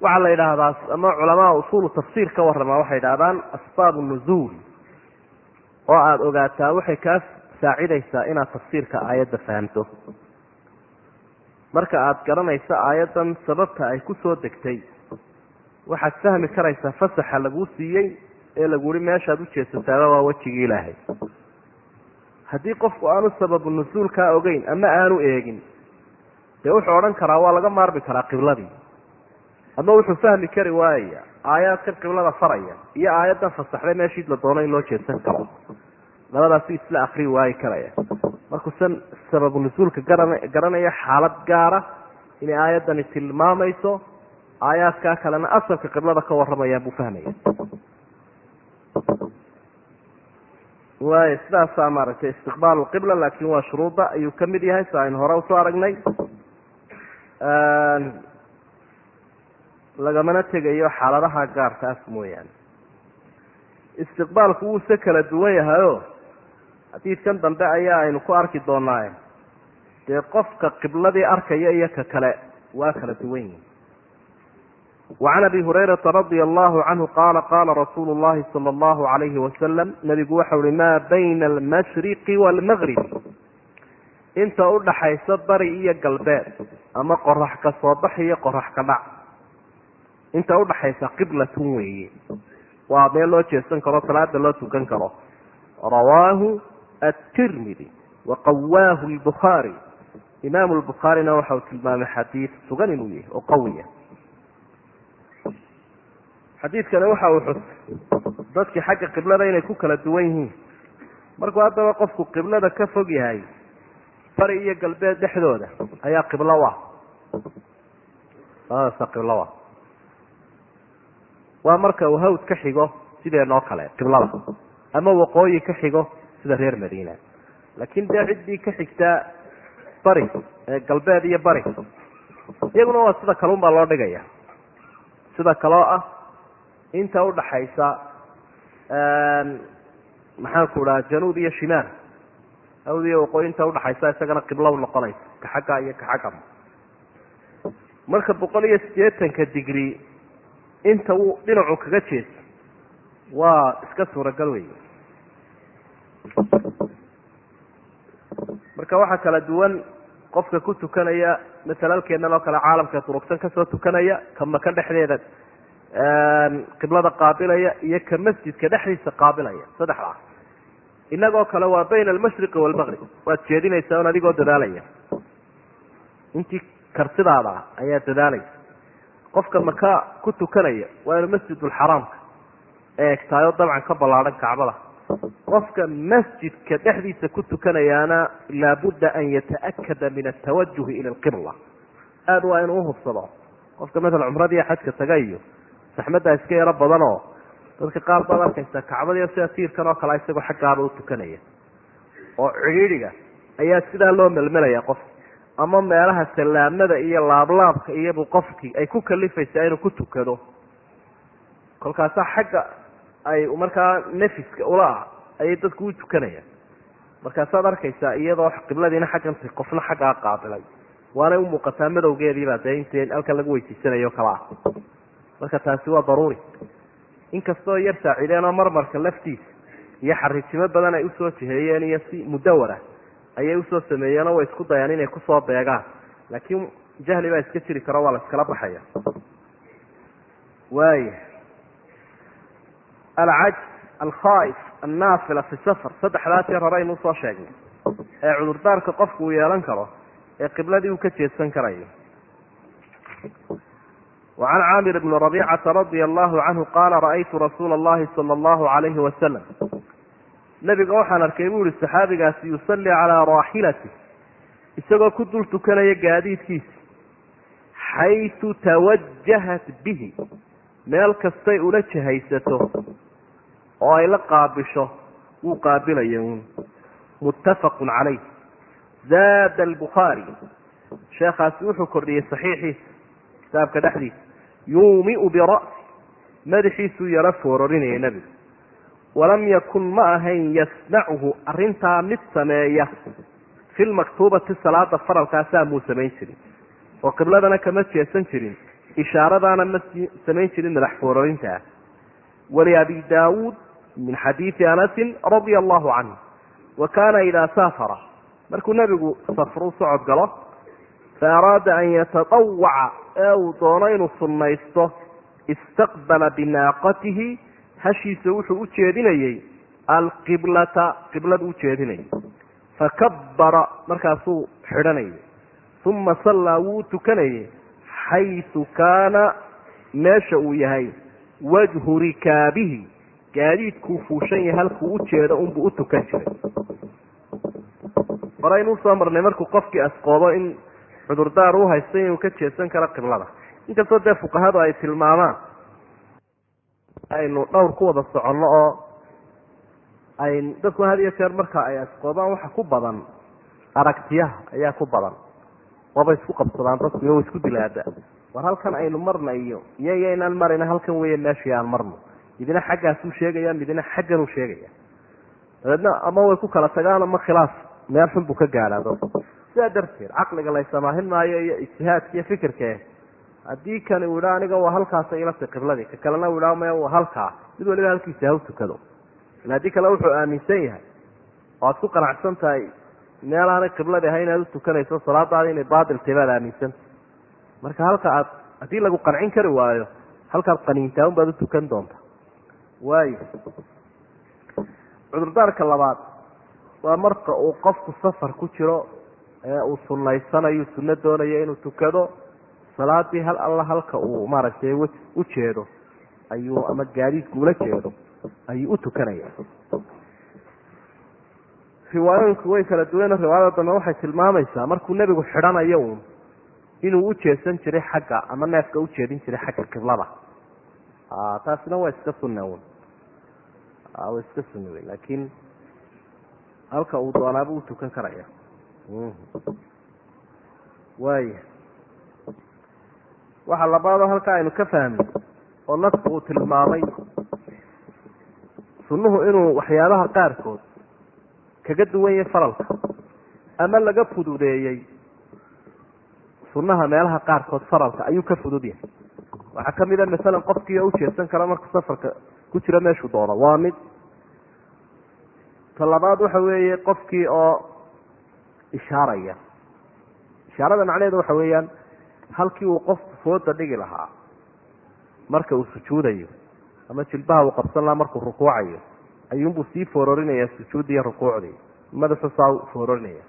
Waxaa la yidhaahdaa ama culamaa usuulu tafsiir ka warramaa waxay yidhahdaan asbaabu nuzuul. Oo aada ogaataa waxay kaa saacidaysaa inaad tafsiirka aayadda fahamto. Marka aada garanayso aayaddan sababta ay ku soo degtay waxaad fahmi karaysaa fasaxa laguu siiyey ee lagu uhi meeshaad ujeedsataaba waa wejigii ilaahay. Haddii qofku aanu sababu nusuulkaa ogeyn ama aanu eegin dee wuxuu odhan karaa waa laga maarmi karaa qibladii. Ama wuxuu fahmi kari waayaya aayaadkan qiblada faraya iyo aayaddan fasaxday meeshii la doono in loo jeedsan karo. Labadaasu isla akri waayi karaya. Markuusan sababu nusuulka garan garanaya xaalad gaara inay aayaddani tilmaamayso aayaadkaa kalena asalka qiblada ka warramayaan buu fahmaya waay sidaasaa maaragtay istiqbaal qibla laakin waa shuruudda ayuu ka mid yahay si aynu hore u soo aragnay. Lagamana tegayo xaaladaha gaarkaas mooyaane. Istiqbaalku wuuse kala duwan yahayo xadiidkan dambe ayaa aynu ku arki doonaaye dee qofka qibladii arkaya iyo ka kale waa kala duwan yihiin wacan abi hurayrata radia allahu canhu qaala qaala rasuulu llahi sala allahu alayhi wasalam nabigu waxau uhi maa bayna almashriqi waalmagribi inta udhaxaysa bari iyo galbeed ama qorax ka soo bax iyo qorax ka dhac inta udhaxaysa qiblatun weeye waa meel loo jeesan karo salaada loo tukan karo rawaahu atirmidi waqawaahu lbukhaari imaamu lbukhaarina waxa uu tilmaamay xadiid sugan inuu yahay oo qawiya xadiidkani waxa uu xus. Dadkii xagga qiblada inay ku kala duwan yihiin. Markuu haddaba qofku qiblada ka fog yahay bari iyo galbeed dhexdooda ayaa qiblo ah. Labadaasa qiblo ah. Waa marka uu hawd ka xigo sideenoo kale qiblada ama waqooyi ka xigo sida reer madiina. Laakiin dee ciddii ka xigtaa bari galbeed iyo bari iyaguna waa sida kale unbaa loo dhigaya. Sida kaloo ah inta udhaxaysa maxaanku dhaha januub iyo shimaal. Hawd iyo waqooyi inta udhaxaysa isagana qiblo noqonaysa ka xagga iyo ka xagga marka boqol iyo siddeetanka digri inta uu dhinacu kaga jeeso waa iska suuragal wey marka waxaa kala duwan qofka ku tukanaya masalalkeennan oo kale caalamka durugsan ka soo tukanaya ka dhexdeeda qiblada qaabilaya iyo ka masjidka dhexdiisa qaabilaya saddexdaas inagoo kale waa bayna almashriqi waalmaqrib waad jeedinaysaa un adigoo dadaalaya. Intii kartidaada ah ayaa dadaalaysa. Qofka maka ku tukanaya waa inuu masjidulxaraamka eegtaayo dabcan ka ballaadhan kacbada qofka masjidka dhexdiisa ku tukanayaana laabudda an yata'akada min atawajuhi ila alqibla. Aada waa inuu uhubsado qofka masalan cumradiiyo xajka taga iyo saxmaddaa iska yaro badanoo. Dadka qaar baad arkaysa kacbadiiyo sida tiirkan oo kale isagoo xaggaaba u tukanaya. Oo cidhiidhiga ayaa sidaa loo melmelaya qofka ama meelaha salaamada iyo laablaabka iyabu qofkii ay ku kalifaysaa inuu ku tukado. Kolkaasaa xagga ay markaa nefiska ula ah ayay dadku u tukanayaan. Markaasaad arkaysaa iyadoo qibladiina xagganta qofna xaggaa qaabilay. Waanay umuuqataa madowgeediiba dee int halkan lagu weysiisanayo kala ah marka taasi waa daruuri. Inkastoo yar saacideen oo marmarka laftiisa iyo xariijimo badan ay u soo jiheeyeen iyo si mudawara ayay u soo sameeyeenoo way isku dayaan inay ku soo beegaan. Laakiin jahli baa iska jiri karo waa la iskala baxaya. Waaya alcaj alkhaa'if annaafila fi safar. Saddexdaa jeer hore aynu u soo sheegnay. Ee cudurdaarka qofku uu yeelan karo ee qibladii uu ka jeedsan karayo wacan caamir bni rabicata radia allahu canhu qaala ra'aytu rasuula allahi sala allahu alayhi wasalam nabiga waxaan arkay buu ihi saxaabigaasi yusallii calaa raaxilati isagoo ku dul tukanaya gaadiidkiisa xaytu tawajahat bihi meel kastay ula jahaysato oo ay la qaabisho wuu qaabilaya uun muttafaqun calayh zaada albukhaari sheekhaasi wuxuu kordhiyey saxiixiisa kitaabka dhexdiisa yuumiu bira'si. Madaxiisuu yaro foororinaya nebigu. Walam yakun ma ahayn yasnacuhu arrintaa mid sameeya. Fi lmaktuubati salaada faralkaasaa muu samayn jirin. Oo qibladana kama jeesan jirin. Ishaaradaana ma samayn jirin madax foororintaa. Waliabi daawuud min xadiidi anasin radia allahu canhu wa kaana idaa saafara. Markuu nebigu safru socod galo fa araada an yatatawaca ee uu doono inuu sunnaysto istaqbala binaaqatihi hashiisa wuxuu u jeedinayey alqiblata qibladu u jeedinayay fakabara markaasuu xidhanayay uma sallaa wuu tukanayay xaysu kaana meesha uu yahay wajhu rikaabihi gaadiidkuu fuushan yahay halkuu u jeedo unbuu u tukan jiray horeynuu soo marnay markuu qofkii asqoodo in cudurdaar u haysta inuu ka jeedsan karo qiblada. Inkastoo dee fuqahadu ay tilmaamaan aynu dhowr ku wada soconno oo ay dadku had iyo jeer marka ay asqoobaan waxa ku badan aragtiyaha ayaa ku badan. Waaba isku qabsadaan dadku wa isku dilaada war halkan aynu marna iyo iyo iyo marayna halkan weeye meeshii aan marno. Midna xaggaasuu sheegaya midna xagganuu sheegaya. Dabeedna ama way ku kala tagaan ama khilaaf meel xun buu ka gaadhaado sidaa darteed caqliga laysamaahin maayo iyo ijtihaadka iyo fikirke haddii kani uu idhaa aniga waa halkaasa ilatay qibladii. Ka kalena uu idhaa maya waa halkaa mid waliba halkiisa ha u tukado. Ila haddii kale wuxuu aaminsan yahay oo aad ku qanacsan tahay meel aanay qibladii ahay inaad u tukanayso salaadaada inay baatiltay baad aaminsanta marka halka aad haddii lagu qancin kari waayo halkaad qaniintaa un baad u tukan doonta waayo cudurdaarka labaad waa marka uu qofku safar ku jiro ee uu sunaysanayo sunno doonayo inuu tukado salaadii hal alla halka uu maaragtay u jeedo ayuu ama gaadiidku ula jeedo ayuu u tukanaya. Riwaayooyinku way kala duwan riwaayada dambe waxay tilmaamaysaa markuu nebigu xidhanayo uun inuu u jeesan jiray xagga ama neefka u jeedin jiray xagga qiblada. Taasina waa iska sunna un waa iska sunna wey laakiin halka uu doonaaba u tukan karaya waaya waxa labaadoo halkaa aynu ka fahmay oo nasku uu tilmaamay sunnuhu inuu waxyaabaha qaarkood kaga duwan yahay faralka ama laga fududeeyey sunnaha meelaha qaarkood faralka ayuu ka fudud yahay. Waxaa ka mid a masalan qofkii oo ujeedsan kara markuu safarka ku jiro meeshuu doono. Waa mid ta labaad waxa weeye qofkii oo ishaaraya. Ishaarada macnaheedu waxa weeyaan halkii uu qofku fooda dhigi lahaa marka uu sujuudayo ama jilbaha uu qabsan lahaa markuu rukuucayo ayuunbuu sii foororinaya sujuuddii iyo rukuucdii. Madaxu saa foororinaya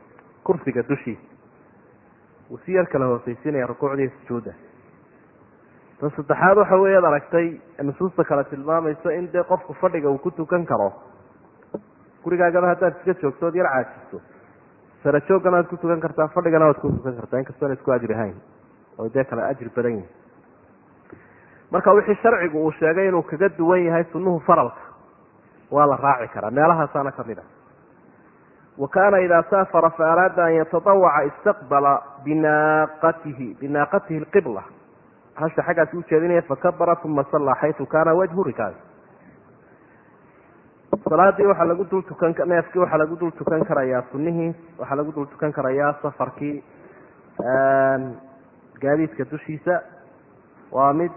kursiga dushiisa. Wuu si yar kala hooseysinaya rukuucdii iyo sujuudda. Ta saddexaad waxa weeye ad aragtay nusuusta kale tilmaamayso in dee qofku fadhiga uu ku tukan karo. Gurigaagaba haddaad iska joogto ood yar caajiso sarajoogana waad ku tukan kartaa fadhigana waad ku tukan kartaa inkastoona isku ajri hayn oo dee kale ajri badan yihi marka wixii sharcigu uu sheegay inuu kaga duwan yahay sunnuhu faralka waa la raaci karaa. Meelahaasaana ka mid ah. Wa kaana idaa saafara fa araada an yatadawaca istaqbala binaaqatihi binaaqatihi lqibla hasha xaggaasi ujeedinaya fakabara uma sallaa xaytu kaana wajhu rikaas salaadii waxaa lagu dul tukan neefkii waxaa lagu dul tukan karayaa sunihii waxaa lagu dul tukan karayaa safarkii gaadiidka dushiisa. Waa mid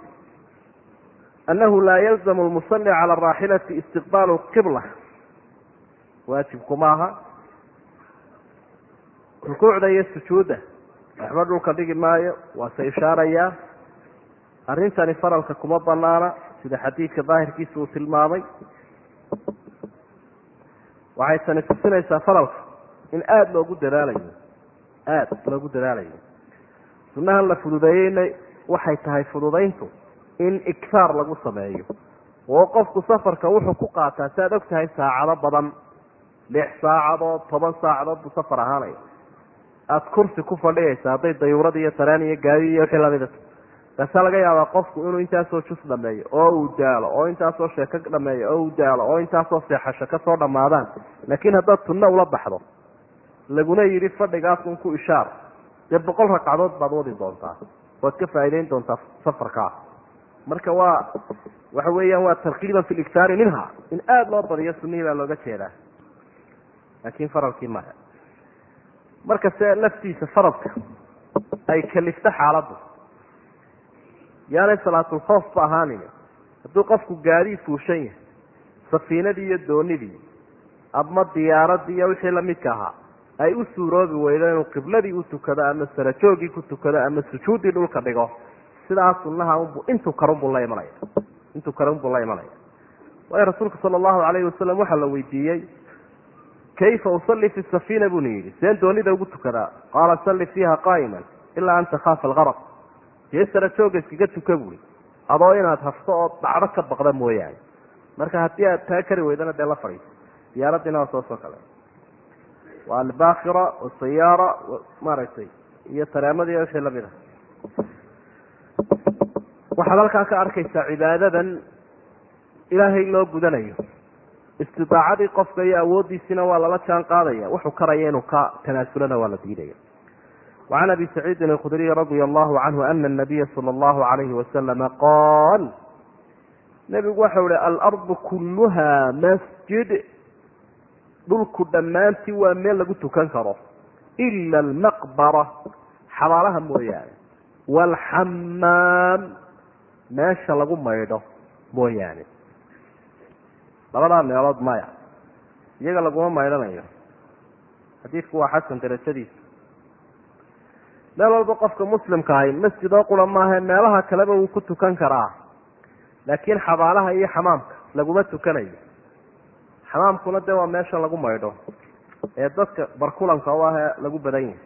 annahu laa yalzamu lmusalli cala araaxilati istiqbaalu qibla. Waajibku maaha. Rukuucda iyo sujuudda. Waxba dhulka dhigi maayo waase ishaarayaa. Arrintani faralka kuma banaana sida xadiidka daahirkiisa uu tilmaamay waxay tani tusinaysaa faralka in aada loogu dadaalayo. Aada loogu dadaalayo. Sunnahan la fududeeyeyna waxay tahay fududayntu in igtaar lagu sameeyo. Oo qofku safarka wuxuu ku qaataa si aad og tahay saacado badan. Lix saacadood toban saacadood buu safar ahaanaya. Aada kursi ku fadhiyaysa hadday dayuurad iyo tareen iyo gaadi iyo wixii lamida kaasaa laga yaabaa qofku inuu intaasoo jus dhameeyo oo uu daalo oo intaasoo sheeko dhameeyo oo uu daalo oo intaasoo seexasho ka soo dhammaadaan laakiin haddaad sunno ula baxdo laguna yidhi fadhigaasun ku ishaar dee boqol ragcadood baad wadi doontaa waad ka faa'iideyn doontaa safarkaa. Marka waa waxa weeyaan waa tarkiiban fi liktaari minha in aada loo badiyo sunihii baa looga jeedaa. Laakiin faralkii maya marka se laftiisa faradka ay kalifto xaaladdu yaanay salaatulkhoof ba ahaanin hadduu qofku gaadii fuushan yahay safiinadii iyo doonidii ama diyaaradii iyo wixii lamidka ahaa ay u suuroobi weydo inuu qibladii u tukado ama sarajoogii ku tukado ama sujuuddii dhulka dhigo sidaas sunnaha unbu intuu karunbuu la imanaya. Intuu karunbuu la imanaya. Waayo rasuulka sala allahu calayhi wasalam waxaa la weydiiyey kayfa usalli fi safiina? buna yidhi. Seen doonida ugu tukadaa qaala salli fiiha qaa'iman ilaa an takhaafa algaraq dee sarajooga iskaga tuka buuri adoo inaad hafto oo dhacdo ka baqda mooyaane marka haddii aad taa kari weydana dee la fadhiiso diyaaradiina waa soo soo kale waa albakira wasayaara maaragtay iyo tareemadii wixii la mid ah waxaad halkaa ka arkaysaa cibaadadan ilaahay loo gudanayo istidaacadii qofka iyo awooddiisina waa lala jaan qaadaya wuxuu karaya inuu ka tanaasulana waa la diidaya wacan abi saciidin alkhudriy radia allahu canhu ana anabiya sala allahu alayhi wasalama qaal nebigu waxau ihi alardu kulluha masjid dhulku dhammaantii waa meel lagu tukan karo ila almaqbara xabaalaha mooyaane waalxamaam meesha lagu maydho mooyaane labadaa meelood maya iyaga laguma maydhanayo xadiidku waa xasan darajadiisa meel walba qofka muslimka ahay masjid oo qura maaha meelaha kaleba wuu ku tukan karaa. Laakiin xabaalaha iyo xamaamka laguma tukanayo. Xamaamkuna dee waa meesha lagu maydho ee dadka barkulanka u ah ee lagu badan yahay.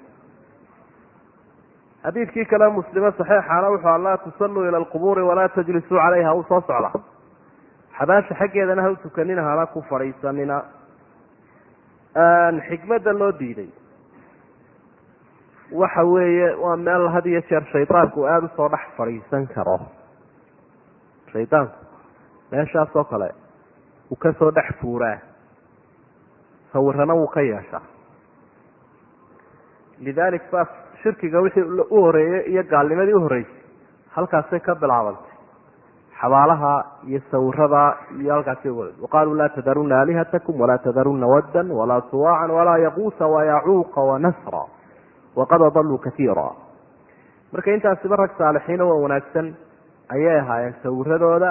Xadiidkii kale muslime saxiixana wuxuu a laa tusalluu ila alqubuuri walaa tajlisuu calayha uu soo socda. Xabaasha xaggeedana ha u tukanina hana ku fadhiisanina. Xikmadda loo diiday waxa weeye waa meel had iyo jeer shaydaanku aada u soo dhex fadhiisan karo. Shaydaanku meeshaas oo kale uu ka soo dhex fuuraa. Sawirana wuu ka yeeshaa. Lidalik baa shirkiga wixii u horeeyey iyo gaalnimadii u horreysay halkaasay ka bilaabantay. Xabaalaha iyo sawirada iyo halkaasi waqaaluu laa tadaruna aalihatakum walaa tadaruna waddan walaa suwaacan walaa yaquusa wayacuuqa wanasra waqad adaluu kaiira marka intaasiba rag saalixiin oo wanaagsan ayay ahaayeen sawiradooda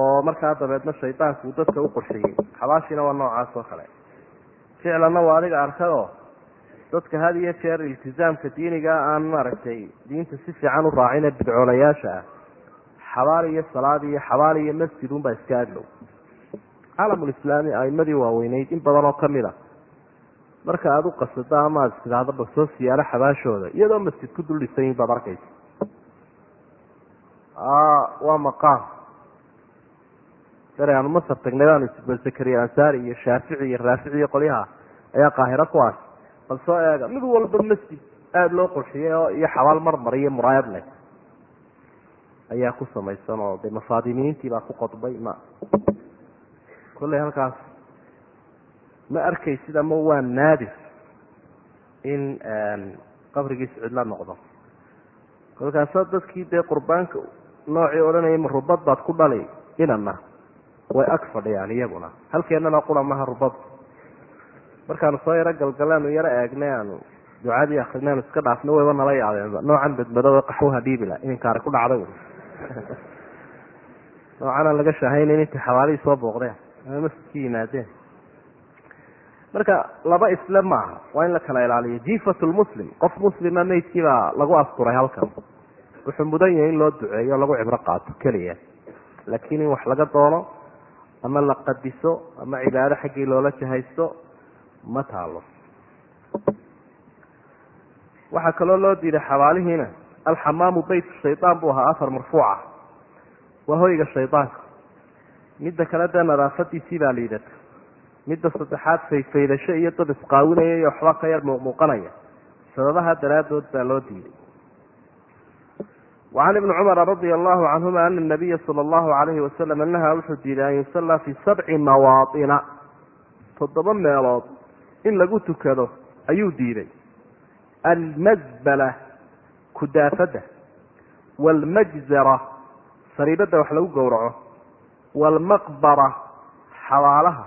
oo markaa dabeedna shaydaanku dadka u qorshiyey xabaashiina waa noocaas oo kale ficlanna waa adiga arkayoo dadka had iyo jeer iltizaamka diiniga aan maaragtay diinta si fiican u raacine bidcoolayaasha ah xabaal iyo salaad iyo xabaal iyo masjid unbaa iska agdhow caalamulislaami aimadii waaweyneyd in badan oo ka mid a marka aada u qasado ama aad istidhaahdo bal soo siyaalo xabaashooda iyadoo masjid ku dul dhisayin baad arkaysa. Waa maqaam. Dare aanu masar tagnay baanu zakariya ansaari iyo shaafici iyo raafici iyo qolyaha ayaa qaahiro ku as bal soo eega mid walba masjid aada loo qurxiyay oo iyo xabaal marmar iyo muraayad leh ayaa ku samaysan oo de mafaadimiintii baa ku qodbay ma. Kolley halkaas ma arkaysid ama waa naadir in qabrigiis cidla noqdo. Kolkaasa dadkii dee qurbaanka noocii odhanayay ma rubad baad ku dhali inana way ag fadhiyaan iyaguna. Halkeenana qura maha rubad. Markaanu soo yaro galgaleenu yaro eegnay aanu ducadii akrinaynu iska dhaafno wayba nala yaabeenba noocan badmadooda qaxwaha dhiibila ininkaari ku dhacday noocan aan laga shaahaynayn intay xabaalihii soo booqdeen. Ama masjidkii yimaadeen marka laba isle maaha. Waa in la kala ilaaliyo. Jifat lmuslim qof muslima meydkii baa lagu asturay halkan. Wuxuu mudan yahay in loo duceeyo lagu cibro qaato keliya. Laakiin in wax laga doono ama la qadiso ama cibaado xaggii loola jahaysto ma taalo waxaa kaloo loo diiday xabaalihiina alxamaamu beyt shaydaan buu ahaa afar marfuuca waa hoyga shaydaanka midda kale dee nadaafadiisii baa liidata midda saddexaad fayfaydasho iyo dad isqaawinaya iyo waxba ka yar muuqmuuqanaya sababaha daraaddood baa loo diiday. Wacan ibni cumara radia allahu canhuma ana nabiya sala allahu alayhi wasalam anaha wuxuu diiday an yusallaa fi sabci mawaatina. Toddoba meelood in lagu tukado ayuu diiday. Almazbala kudaafadda waalmajzara sariibadda wax lagu gowraco. Waalmaqbara xabaalaha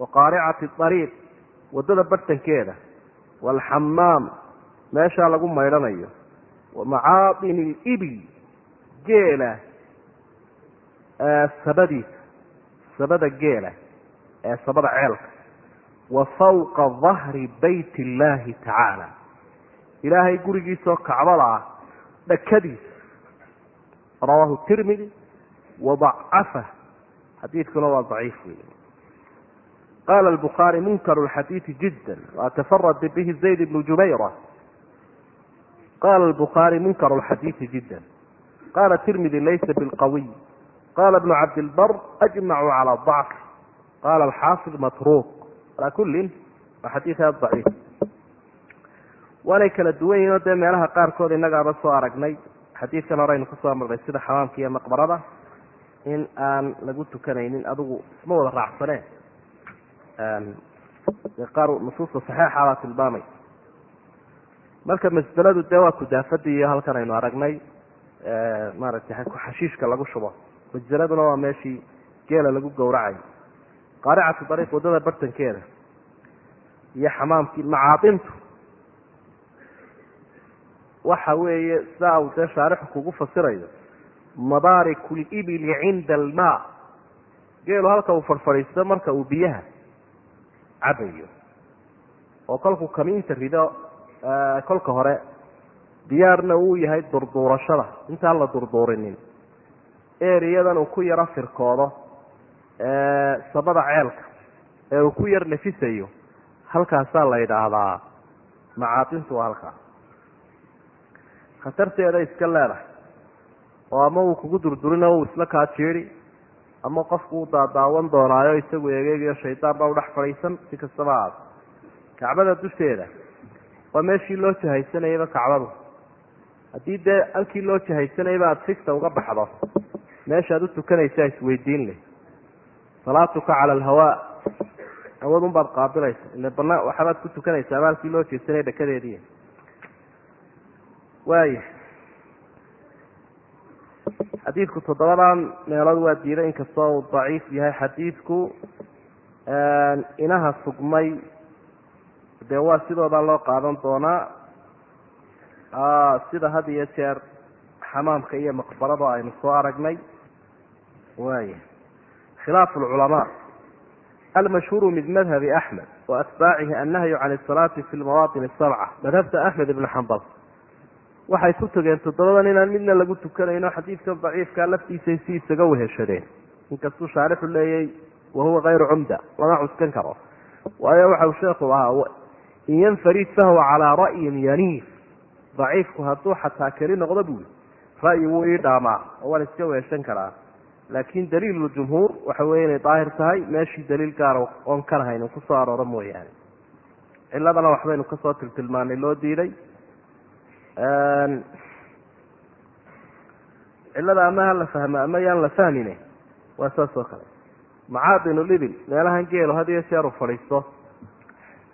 wa qaaricati ariiq waddada bartankeeda waalxamaam meeshaa lagu maydhanayo wa macaadini libil geela sabadiisa sabada geela ee sabada ceelka wa fawqa dahri bayt illaahi tacaala ilaahay gurigiisoo kacbada ah dhakadiisa rawaahu tirmidi wadacafa xadiidkuna waa daciif wey qala albukhaari munkaru lxadiidi jida waatafarada bihi zayd bnu jubayra qala albukhaari munkaru lxadiidi jida qala tirmidi laysa bilqawiy qala bnu cabdilbar ajmacu cala dacf qala alxaafid matruuq alaa kullin waa xadiid aada daciif waanay kala duwan yihiin oo dee meelaha qaarkood innagaaba soo aragnay xadiidkan horeynu ku soo marnay sida xamaamka iyo maqbarada in aan lagu tukanaynin adigu isma wada raacsaneen qaar nusuusta saxiixa baa tilmaamay. Marka masdeladu dee waa kudaafadii iyo halkan aynu aragnay maaragtay xashiishka lagu shubo. Masdeladuna waa meeshii geela lagu gowracayo qaaricatu dariiq waddada bartankeeda iyo xamaamkii macaadintu. Waxa weeye sidaa uu dee shaarixu kugu fasirayo madaariku libili cinda almaa geelu halka uu farfadhiisto marka uu biyaha cabayo. Oo kolkuu kamiinta rido kolka hore diyaarna uu yahay durduurashada. Intaan la durduurinin. Eriyadan uu ku yaro firkoodo sabada ceelka. Ee uu ku yar nafisayo halkaasaa la yidhaahdaa macaadintu waa halkaa. Khatarteeda iska leedahay. Oo ama uu kugu durdurino uu isla kaa jeedi ama qofku u daadaawan doonaayo isagu egeegiyo shaydaan baa udhex fadhiisan si kastaba aad kacbada dusheeda waa meeshii loo jahaysanayaba kacbadu. Haddii dee halkii loo jahaysanayaba aada sigta uga baxdo meeshaad u tukanaysaa isweydiin leh. Salaatuka cala alhawaa hawadun baad qaabilaysa ile banaan waxabaad ku tukanaysaa ama halkii loo jeesanaya dhakadeedii waaya xadiidku toddobadan meelood waa diiday inkastoo uu daciif yahay xadiidku inaha sugmay. Dee waa sidoodaa loo qaadan doonaa. Sida had iyo jeer xamaamka iyo maqbarada aynu soo aragnay. Waaya khilaaf lculamaa almashhuuru min madhabi axmed wa atbaacihi annahyu can asalaati fi lmawaatin asabca madhabta axmed ibn xambal waxay ku tageen toddobadan inaan midna lagu tukanayno xadiidkan daciifkaa laftiisay si isaga weheshadeen inkastuu shaarixu leeyay wahuwa kayru cumda lama cuskan karo. Waayo waxau sheekhu ahaa in yanfarid fahuwa calaa ra'yin yaniif. Daciifku hadduu xataa keli noqdo buuli ra'yi wuu ii dhaamaa oo waan iska weheshan karaa. Laakin daliilu jumhuur waxa weye inay daahir tahay meeshii daliil gaara oon ka lahayn ku soo arooro mooyaane. Ciladana waxbaynu ka soo tiltilmaanay loo diiday cilada ama ha la fahmo ama yaan la fahmine waa saas oo kale. Macaadinu libil meelahan geelo had iyo jeer u fadhiisto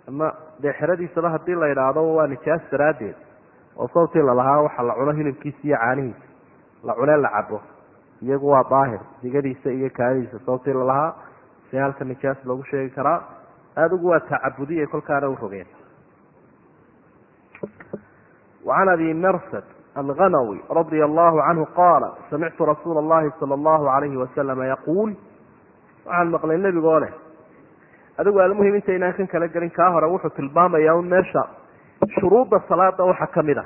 ama dee xeradiisaba haddii la idhaahdo waa nijaas daraaddeed oo sawtii lalahaa waxa la cuno hilibkiisa iyo caanihiisa. La cunee la cabo iyagu waa daahir digadiisa iyo kaadidiisa sawtii lalahaa si halka nijaas loogu sheegi karaa. Adigu waa tacabudiya kolkaana u rogeen وعn abi mrsd alغnwي radي الlه عanهu qاla samictu rasuul الlahi salى الlahu عalayhi waslama yquul waxaan maqlay nebigoo leh adigu almuhim intaynaan kan kala gelin kaa hore wuxuu tilmaamaya un meesha shuruudda salaada waxa kamid a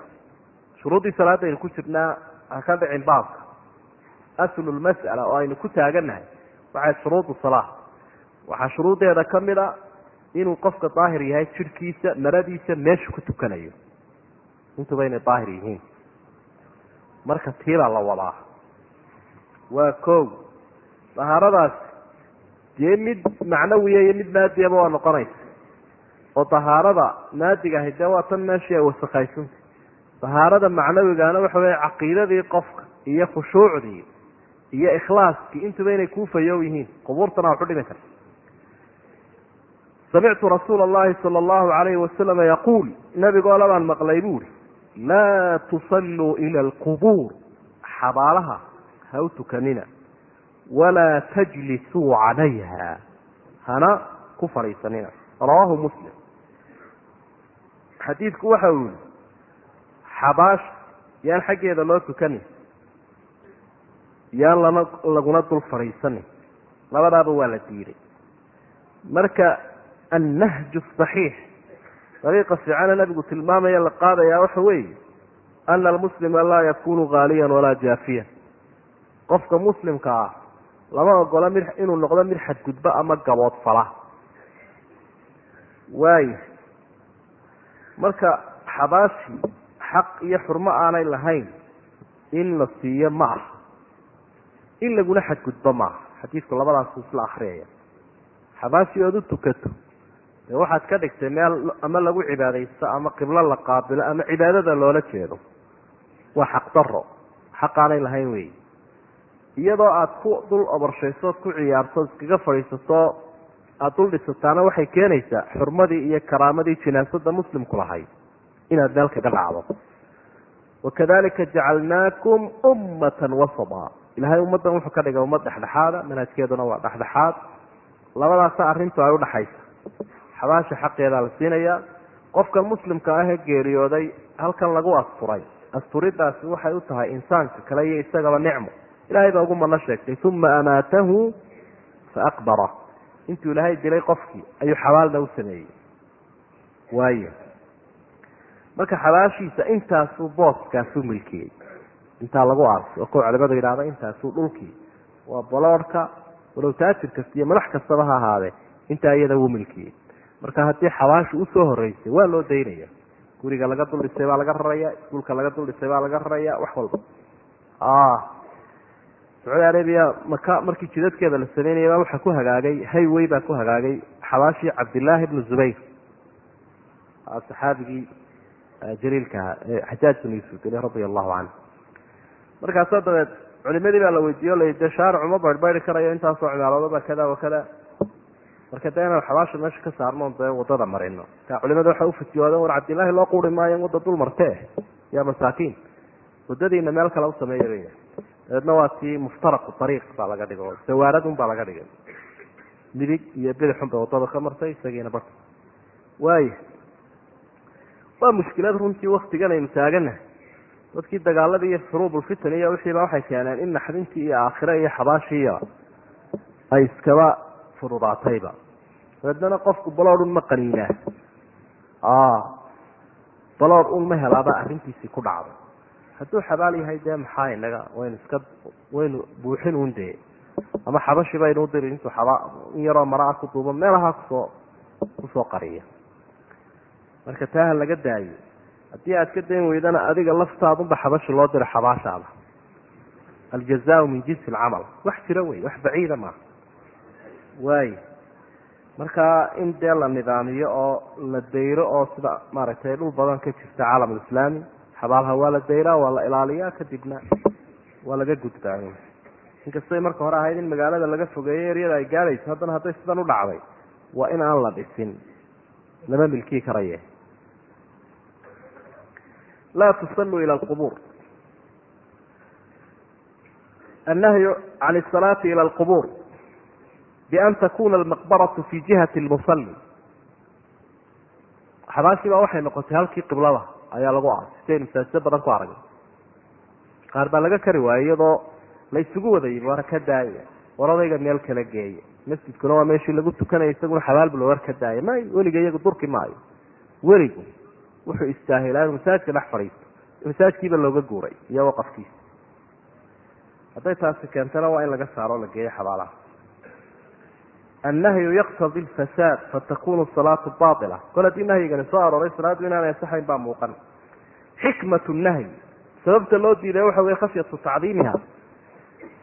shuruuddii salaada aynu ku jirnaa ha ka dhicin baabka aslu lmas'ala oo aynu ku taaganahay waxay shuruudu salaa waxaa shuruuddeeda kamid a inuu qofka daahir yahay jirhkiisa maradiisa meesha ku tukanayo intuba inay daahir yihiin. Marka tiibaa la wadaa. Waa kow. Dahaaradaas dee mid macnawiya iyo mid maadiyaba waa noqonaysa. Oo dahaarada maadiga ahay dee waa tan meeshii ay wasakaysanta dahaarada macnawigaana waxa weye caqiidadii qofka iyo khushuucdii iyo ikhlaaskii intuba inay kuu fayow yihiin. Qubuurtana waxu dhimi karta samictu rasuula allahi sala allahu alayhi wasalama yaquul nabigoo labaan maqlay buuri laa tusalluu ila alqubuur xabaalaha ha u tukanina walaa tajlisuu calayha hana ku fadhiisanina rawaahu muslim xadiidku waxa uu yihi xabaash yaan xaggeeda loo tukanin yaan lana laguna dul fadhiisanin labadaaba waa la diiday marka annahju saxiix dariiqa fiicana nabigu tilmaamaya la qaadayaa waxa weeye ana almuslima laa yakunu haaliyan walaa jaafiyan qofka muslimka ah lama ogola mid inuu noqdo mid xadgudba ama gabood fala waaya marka xabaashi xaq iyo xurmo aanay lahayn in la siiyo ma aha in laguna xadgudbo maaha xadiidku labadaas isla akriyaya xabaashi ood u tukato dee waxaad ka dhigtay meel ama lagu cibaadaysto ama qiblo la qaabilo ama cibaadada loola jeedo waa xaq daro xaq aanay lahayn wey iyadoo aada ku dul oborshayso ood ku ciyaarto iskaga fadhiisato aada dul dhisataana waxay keenaysaa xurmadii iyo karaamadii jinaasada muslimku lahayd inaad meel kaga dhacdo. Wakadalika jacalnaakum ummatan wasata. Ilahay ummaddan wuxuu ka dhigay ummad dhexdhexaada manhajkeeduna waa dhexdhexaad. Labadaasa arrintu ay udhaxaysa xabaasha xaqeedaa la siinayaa qofka muslimka ahee geeriyooday halkan lagu asturay. Asturidaasi waxay u tahay insaanka kale iyo isagaba nicmo. Ilahay baa ugu mano sheegtay uma amaatahu faaqbara intuu ilaahay dilay qofkii ayuu xabaalna u sameeyey. Waayo. Marka xabaashiisa intaasuu booskaasuu milkiyey intaa lagu aasay oo kuwa culimadu yidhahda intaasuu dhulkii waa boloorhka walow taajir kasta iyo madax kastaba ha ahaadee intaa iyada wuu milkiyey marka haddii xabaashu u soo horeysay waa loo daynaya. Guriga laga dul dhisay baa laga raraya iskuulka laga dul dhisay baa laga raraya wax walba. Sacuudi arabiya maka markii jidadkeeda la sameynaya waxaa ku hagaagay hayway baa ku hagaagay xabaashii cabdillaahi bnu zubayr. Saxaabigii jaliilkaha ee xajaaj bnu yuusuf dili radia allahu canhu markaasoo dabeed culimadii baa la weydiiye o la de shaaricu ma baydhbayri karayo intaasoo cibaaladoba kada wa kada marka de inaan xabaasha meesha ka saarno dee waddada marino ka culimada waxay ufatiyoodeen war cabdillaahi loo quri maayo in wadda dul martee yaa masaakiin. Wadadiina meel kale usameeya bay dabeedna waa tii muftaraqu ariiq baa laga dhigay oo sawaaradun baa laga dhigay. Midig iyo bidixun bay waddada ka martay isagiina ba waaya waa mushkilad runtii waktigan aynu taaganahay dadkii dagaaladii iyo xuruubulfitan iyo wixiiba waxay keeneen in naxdintii iyo aakhire iyo xabaashiiya ay iskaba fududaatayba. Dabeednana qofku balood un ma qaniinaa balood un ma helaaba arrintiisii ku dhacday hadduu xabaal yahay dee maxaa inaga waynu iska waynu buuxin un dee. Ama xabashi baynu udiri intuu in yaroo maraa ku duubo meelahaa ku soo ku soo qariya. Marka taaha laga daayo. Haddii aad ka dayn weydana adiga laftaadunba xabashi loo diro xabaashaada. Aljazaau min jinsi alcamal. Wax jira wey wax baciida maaha waay marka in dee la nidaamiyo oo la dayro oo sida maaragtay dhul badan ka jirta caalam alislaami xabaalha waa la dayraa waa la ilaaliyaa kadibna waa laga gudbaa. Inkastay marka hore ahayd in magaalada laga fogeeyo eryada ay gaadhayso haddana hadday sidan u dhacday waa in aan la dhisin. Lama milkii karaye laa tusalluu ila alqubuur. Annahyu can asalaati ila alqubuur bian takuna almaqbaratu fi jihati lmusalli xabaashii baa waxay noqotay halkii qiblada ayaa lagu aasay sidaynu masaajidyo badan ku aragay qaar baa laga kari waayey iyadoo la isugu wadayay war ka daaya war meel kala geeya masjidkuna waa meeshii lagu tukanaya isaguna xabaalbula war ka daaya may weliga iyagu durki maayo weligu wuxuu istaahilaa inuu masaajidka dhex fadhiisto masaajidkiiba looga guuray iyo waqafkiisa hadday taasi keentana waa in laga saaro la geeyo xabaalaha annahyu yaqtadi alfasaad fatakunu salaatu baila kol haddii nahyigani soo arooray salaaddu inaanay asaxayn baa muuqan xikmatu nahyi sababta loo diiday waxa weye khashyatu tacdiimiha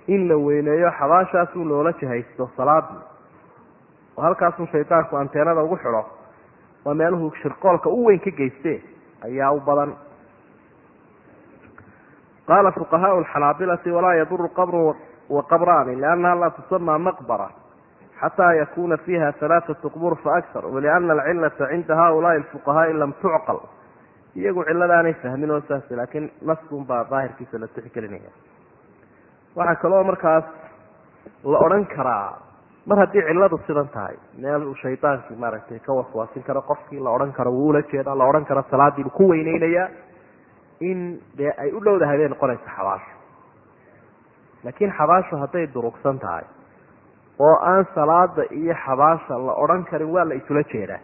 in la weyneeyo xabaashaasu loola jahaysto salaadii oo halkaasu shaydaanku anteenada ugu xidho waa meeluhu shirqoolka u weyn ka geyste ayaa u badan qaala fuqahaau alxanaabilati walaa yaduru qabrun wa qabraani liannaha laa tusama maqbara xataa yakuna fiiha halaaثatu qbur faakar waliana alcilata cinda haulaai alfuqahaai lam tucqal iyagu ciladaanay fahmin oo saas laakiin naskun baa daahirkiisa la tixgelinaya waxaa kaloo markaas la odhan karaa mar haddii ciladu sidan tahay meel uu shaydaankii maaragtay ka waswaasin karo qofkii la odhan karo wuu ula jeedaa la odhan karo salaadiibu ku weyneynayaa in dee ay u dhowdahay bay noqonaysa xabaasho laakiin xabaashu hadday durugsan tahay oo aan salaada iyo xabaasha la odhan karin waa la isula jeedaa.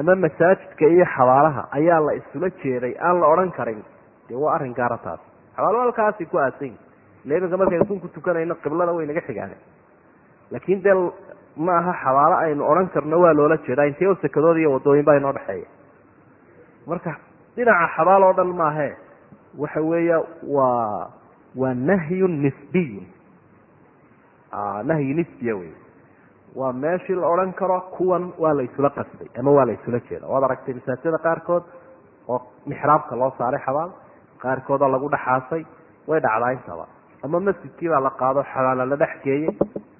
Ama masaajidka iyo xabaalaha ayaa la isula jeeday aan la odhan karin. Dee waa arrin gaara taas xabaalo halkaasi ku aasan ila iminka markaynu kun ku tukanayno qiblada way naga xigaane laakiin dee ma aha xabaalo aynu odhan karno waa loola jeedaa. Intee o sekadood iyo wadooyin baa inoo dhexeeya. Marka dhinaca xabaal oo dhan maahe. Waxa weeya waa waa nahyun nisbiyun nahyi nisbiya wey waa meeshii la odhan karo kuwan waa la isula qasday ama waa la isula jeeda waad aragtay masaajida qaarkood oo mixraabka loo saaray xabaal qaarkoodoo lagu dhexaasay way dhacdaa intaba. Ama masjidkii baa la qaado xabaala la dhex geeyey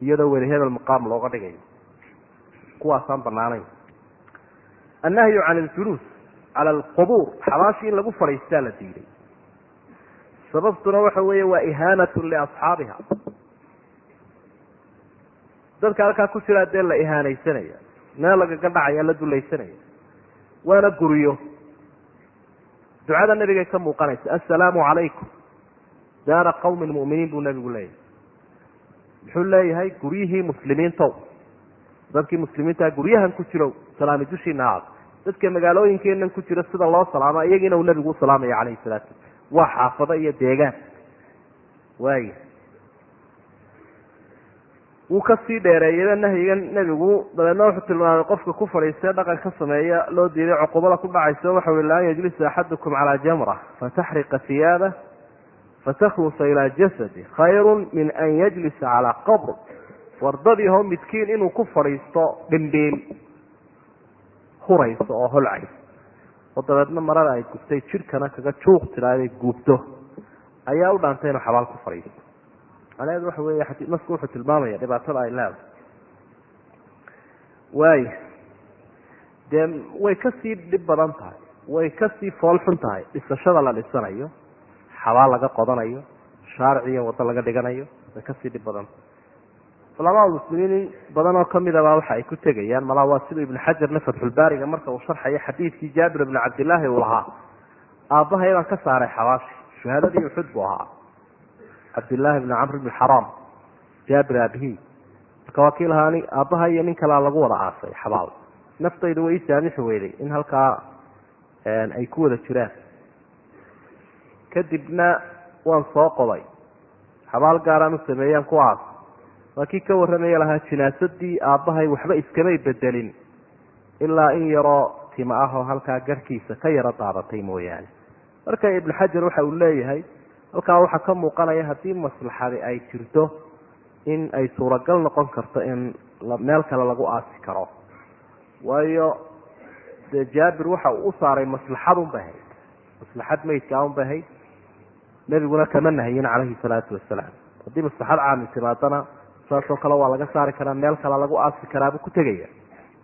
iyadoo weli hebel maqaam looga dhigayo kuwaasaan banaanayn annahyu can aljuluus cala alqubuur xabaashii in lagu fadhiistaa la diiday sababtuna waxa weeye waa ihaanatun liasxaabiha dadka halkaa ku jiraa dee la ihaanaysanaya meel lagaga dhacaya la dulaysanaya waana guryo ducada nabigay ka muuqanaysa assalaamu calaykum daara qawmin mu'miniin buu nabigu leeyahay. Muxuu leeyahay guryihii muslimiintow dadkii muslimiintaa guryahan ku jirow salaami dushiina aad dadka magaalooyinkeenan ku jira sida loo salaama iyagiina uu nabigu u salaamaya calayhi salaatu waa xaafado iyo deegaan. Waaya wuu ka sii dheereeyaba nahyigan nebigu dabeedna wuxuu tilmaamay qofka ku fadhiistee dhaqan ka sameeya loo diiday cuqubada ku dhacayso waxa ui laan yajlisa axadukum calaa jamra fataxriqa hiyaabah fatakrusa ilaa jasadi khayru min an yajlisa calaa qabr. Wardadii hoo midkiin inuu ku fadhiisto dhimbiil hurayso oo holcayso oo dabeedna marada ay gubtay jidhkana kaga juuq tidaaday guubto ayaa u dhaantay inuu xabaal ku fadhiisto macnaheedu waxa weeye nasku wuxuu tilmaamaya dhibaatada ay leedahay. Waaya dee way ka sii dhib badan tahay way ka sii fool xun tahay dhisashada la dhisanayo xabaal laga qodanayo shaariciyo waddo laga dhiganayo way ka sii dhib badan culamaa muslimiin badan oo ka mid abaa waxa ay ku tegayaan malaa waa siduu ibnu xajarna fatxulbaariga marka uu sharxayo xadiidkii jaabir ibni cabdillaahi uu lahaa aabbahay baan ka saaray xabaashi shuhaadadii uxud buu ahaa cabdillaahi bni camr bni xaraam jaabir aabihii marka waa kii lahaa aabbaha iyo nin kalea lagu wada aasay xabaal naftayda way saamixi weyday in halkaa ay ku wada jiraan. Kadibna waan soo qoday. Xabaal gaaraan u sameeyaan kuwaas. Waa kii ka warramaya lahaa jinaasadii aabbahay waxba iskamay bedelin. Ilaa in yaroo tima ah oo halkaa garhkiisa ka yaro daadatay mooyaane. Marka ibnu xajar waxa uu leeyahay halkaa waxaa ka muuqanaya haddii maslaxadi ay jirto in ay suuragal noqon karto in meel kale lagu aasi karo. Waayo dee jaabir waxa uu u saaray maslaxadun bay hayd maslaxad meydkaa un bay hayd nebiguna kama nahayin calayhi salaatu wasalaam. Haddii maslaxad caami timaadana saasoo kale waa laga saari karaa meel kale lagu aasi karaabuu ku tegaya.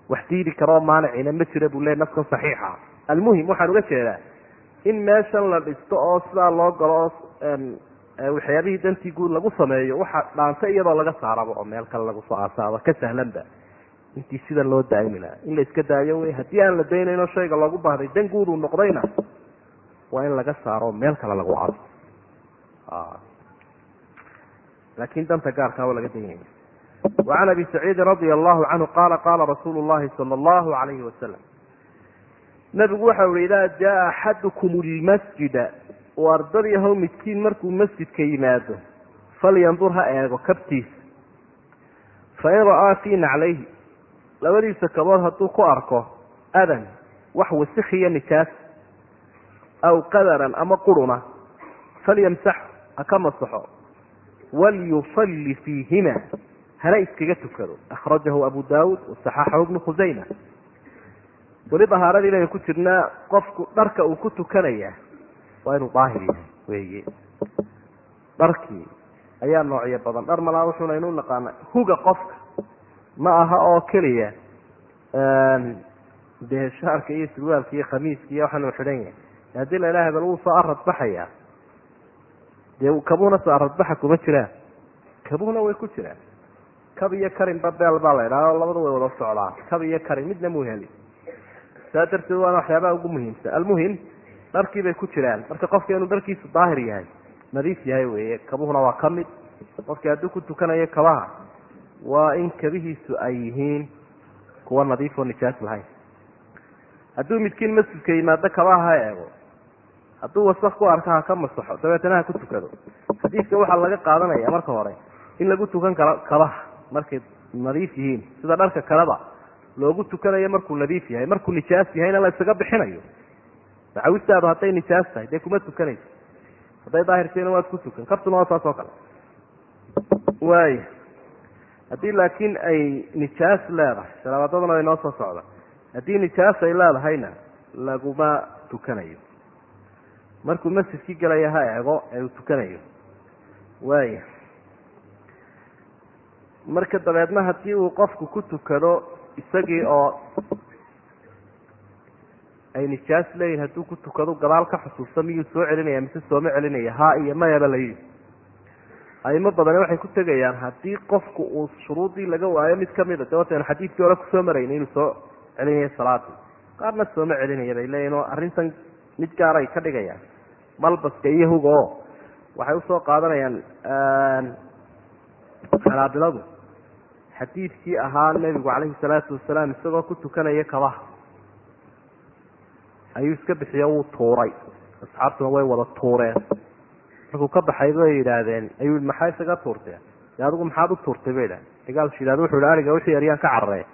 Wax diidi karoo maanicina ma jira buu le nafkan saxiixa. Almuhim waxaan uga jeedaa in meeshan la dhisto oo sidaa loo galo oo waxyaabihii dantii guud lagu sameeyo waxa dhaanta iyadoo laga saaraba oo meel kale lagu soo aasaaba ka sahlanba. Intii sida loo daa'imi lahaa. In la iska daayo wey haddii aan la daynayno shayga loogu baahday dan guud uu noqdayna waa in laga saaro meel kale lagu aaso laakin danta gaarkaa waa laga daynaya wacan abi saciidin radia allahu canhu qaala qaala rasuulu llahi sala allahu alayhi wasalam nabigu waxa uhi idaa jaa axadukum lmasjida oo ardad yahow midkiin markuu masjidka yimaado falyandur ha eego kabtiisa. Fain ra'aa fii naclayhi labadiisa kabood hadduu ku arko adan wax wasikhiyo nijaas aw qadaran ama quruna falyamsaxu ha ka masaxo. Walyusalli fiihima hana iskaga tukado. Akhrajahu abu daawuud wasaxaxahu ibnu khusayma weli dahaaradii baynu ku jirnaa qofku dharka uu ku tukanaya waa inuu daahir yahay weeye dharkii ayaa noocyo badan. Dhar malaa wuxuuna inu naqaana huga qofka ma aha oo keliya dee shaarka iyo surwaalka iyo khamiiska iyo waxaanu xidhan yahay. Haddii la ilaha hebel wuu soo arad baxaya dee kabuhna soo aradbaxa kuma jiraan. Kabuhna way ku jiraan. Kab iyo karinba beel baa la idhaha labada way wada socdaan. Kab iyo karin midna muu heli saa darteed waana waxyaabaha ugu muhiimsan. Almuhim dharkii bay ku jiraan. Marka qofka inuu dharkiisu daahir yahay nadiif yahay weye kabuhuna waa ka mid. Qofkii hadduu ku tukanayo kabaha waa in kabihiisu ay yihiin kuwa nadiif oo nijaas lahayn. Hadduu midkiin masjidka yimaado kabaha ha eego hadduu wasak ku arka ha ka masaxo dabeetana ha ku tukado. Xadiidka waxaa laga qaadanaya marka hore in lagu tukan karo kabaha markay nadiif yihiin sida dharka kaleba loogu tukanayo markuu nadiif yahay markuu nijaas yahayna la isaga bixinayo macawistaadu hadday nijaas tahay dee kuma tukanayso. Hadday daahirtayna waad ku tukan. Kabtuna waa saas oo kale. Waaya haddii laakiin ay nijaas leedahay salawaadaduna way noo soo socda haddii nijaas ay leedahayna laguma tukanayo. Markuu masjidkii gelaya ha eego ee uu tukanayo. Waaya marka dabeedna haddii uu qofku ku tukado isagii oo ay nijaas leeyihiin hadduu ku tukado gadaal ka xusuusta miyuu soo celinaya mise sooma celinaya? Ha iyo mayaba layidhi aimo badani waxay ku tegayaan haddii qofku uu shuruudii laga waayo mid kamida de wataynu xadiidkii hore ku soo marayna inuu soo celinayo salaadii. Qaarna sooma celinaya bay leeyihiin oo arrintan mid gaar ay ka dhigayaan. Malbaska iyo huga oo waxay u soo qaadanayaan xanaabiladu xadiidkii ahaa nebigu calayhi salaatu wasalaam isagoo ku tukanaya kabaha ayuu iska bixiyo wuu tuuray. Asxaabtuna way wada tuureen. Markuu ka baxay bay yidhaahdeen ayuu maxaa isaga tuurtee de adigu maxaad u tuurtay? Bay idhahdeen dagaalshu yidhahda wuxu ihi aniga wixii eryaan ka cararee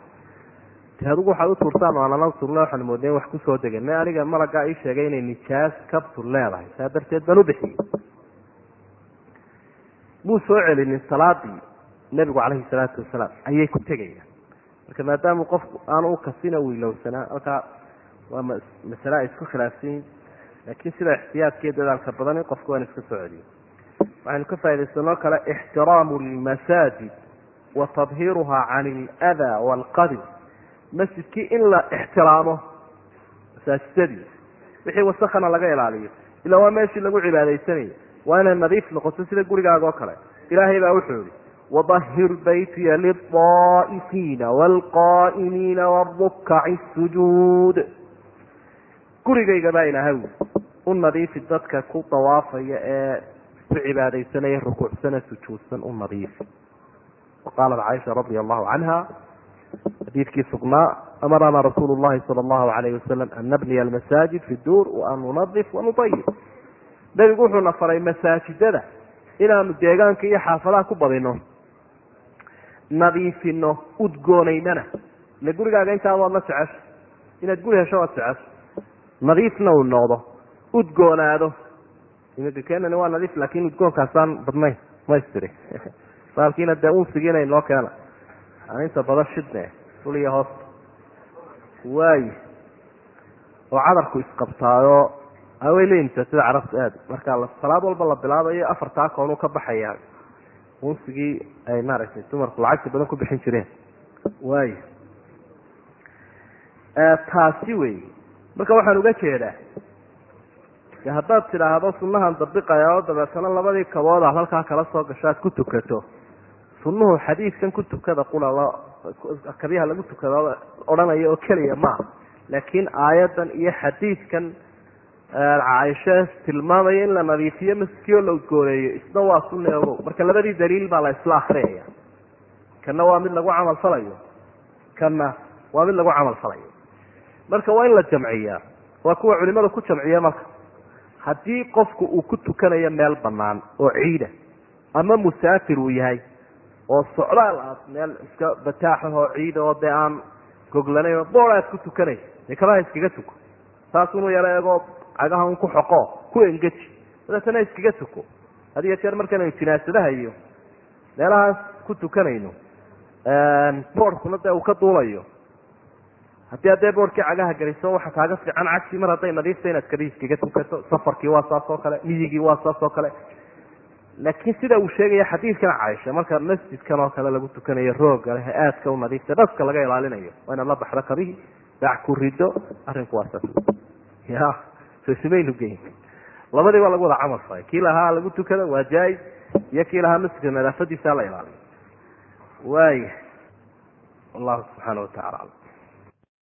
de adigu waxaad u tuurtaan aanana turle waxaan moodnay wax ku soo degen me aniga malagaa ii sheegay inay nijaas kabtu leedahay. Saa darteed baan u bixiyey. Muu soo celinin salaadii nebigu calayhi salaatu wasalaam ayay ku tegayaan marka maadaama qofku aanu u kasina u ilowsanaa. Halkaa waa masale ay isku khilaafsan yihiin laakiin sida ixtiyaadkiiyo dadaalka badani qofku waan iska soo celiyo. Waxaynu ka faa'idaysanoo kale ixtiraamu lmasaajid wa tadhiiruha can aladaa waalqadr masjidkii in la ixtiraamo masaajidadii wixii wasakana laga ilaaliyo ilaa waa meeshii lagu cibaadaysanayo waa inay nadiif noqoto sida gurigaaga oo kale. Ilaahay baa wuxuu yihi wadahir baytiya lilطaa'ifiina waalqaa'imiina warukaci sujuud gurigayga baa ilaahay u nadiifi dadka ku dawaafaya ee ku cibaadaysanaya rukuucsana sujuudsan u nadiifi. Waqaalat caaisha radia allahu canha xadiidkii sugnaa amarana rasuulu llahi sala allahu alayhi wasalam an nabniya almasaajid fi duur waan nunadif wanutayib nebigu wuxuuna faray masaajidada inaanu deegaanka iyo xaafadaha ku badino nadiifino udgoonaynana. Ile gurigaaga intaa waad la jecesha inaad guri hesho waad jecesha nadiifna uu noqdo udgoonaado imika keenani waa nadiif laakin udgoonkaasaan badnayn maystiri. Baalkiina dee unsigiina inoo keena. Aan inta badan shidne uliya hoosta waayo oo cadarku isqabtaayo. Way leeyimtaa sida carabta aad. Marka salaad walba la bilaabayo afartaa koonuu ka baxaya. Unsigii ay maaragtay dumarku lacagta badan ku bixin jireen. Waayo taasi wey marka waxaan uga jeedaa de haddaad tidhaahdo sunnahan dabiqaya oo dabeetana labadii kabood aad halkaa kala soo gasho aad ku tukato sunnuhu xadiidkan ku tukada qula kabyaha lagu tukada odhanaya oo keliya maaha laakiin aayadan iyo xadiidkan caaisha tilmaamaya in la nadiifiyo maskio la udgooneeyo isna waa ogow. Marka labadii daliil baa la isla akriyaya kana waa mid lagu camal falayo. Kana waa mid lagu camal falayo marka waa in la jamciyaa waa kuwa culimada ku jamciya marka. Haddii qofku uu ku tukanayo meel banaan oo ciida ama musaafir uu yahay oo socdaal aad meel iska bataaxah oo ciida oo dee aan goglanayn oo boor aad ku tukanay dee iskaga tuko? Saas unu yaro eegoo cagaha un ku xoqo ku engeji. Dabeetana iskaga tuko. Hadiyo jeer markanaynu jinaasadaha iyo meelahaas ku tukanayno boorkuna dee uu ka duulayo haddii haddee boorkii cagaha geliso waxa kaaga fiican cagsi mar hadday nadiifta inaad kabi iskaga tukato safarkii waa saas oo kale miyigii waa saas oo kale. Laakiin sida uu sheegaya xadiidkan caaisha marka masjidkan oo kale lagu tukanayo rooga leh aadka u nadiifta dhaska laga ilaalinayo waa inaad la baxdo kabihii dac ku rido arrinku waa saas. Ya sosimaynu geyn. Labadii waa lagu wada camal falay kii lahaa lagu tukado waa jaa-is iyo kii lahaa masjidka nadaafadiisa la ilaaliyo. Waaya wallahu subxaana watacala alam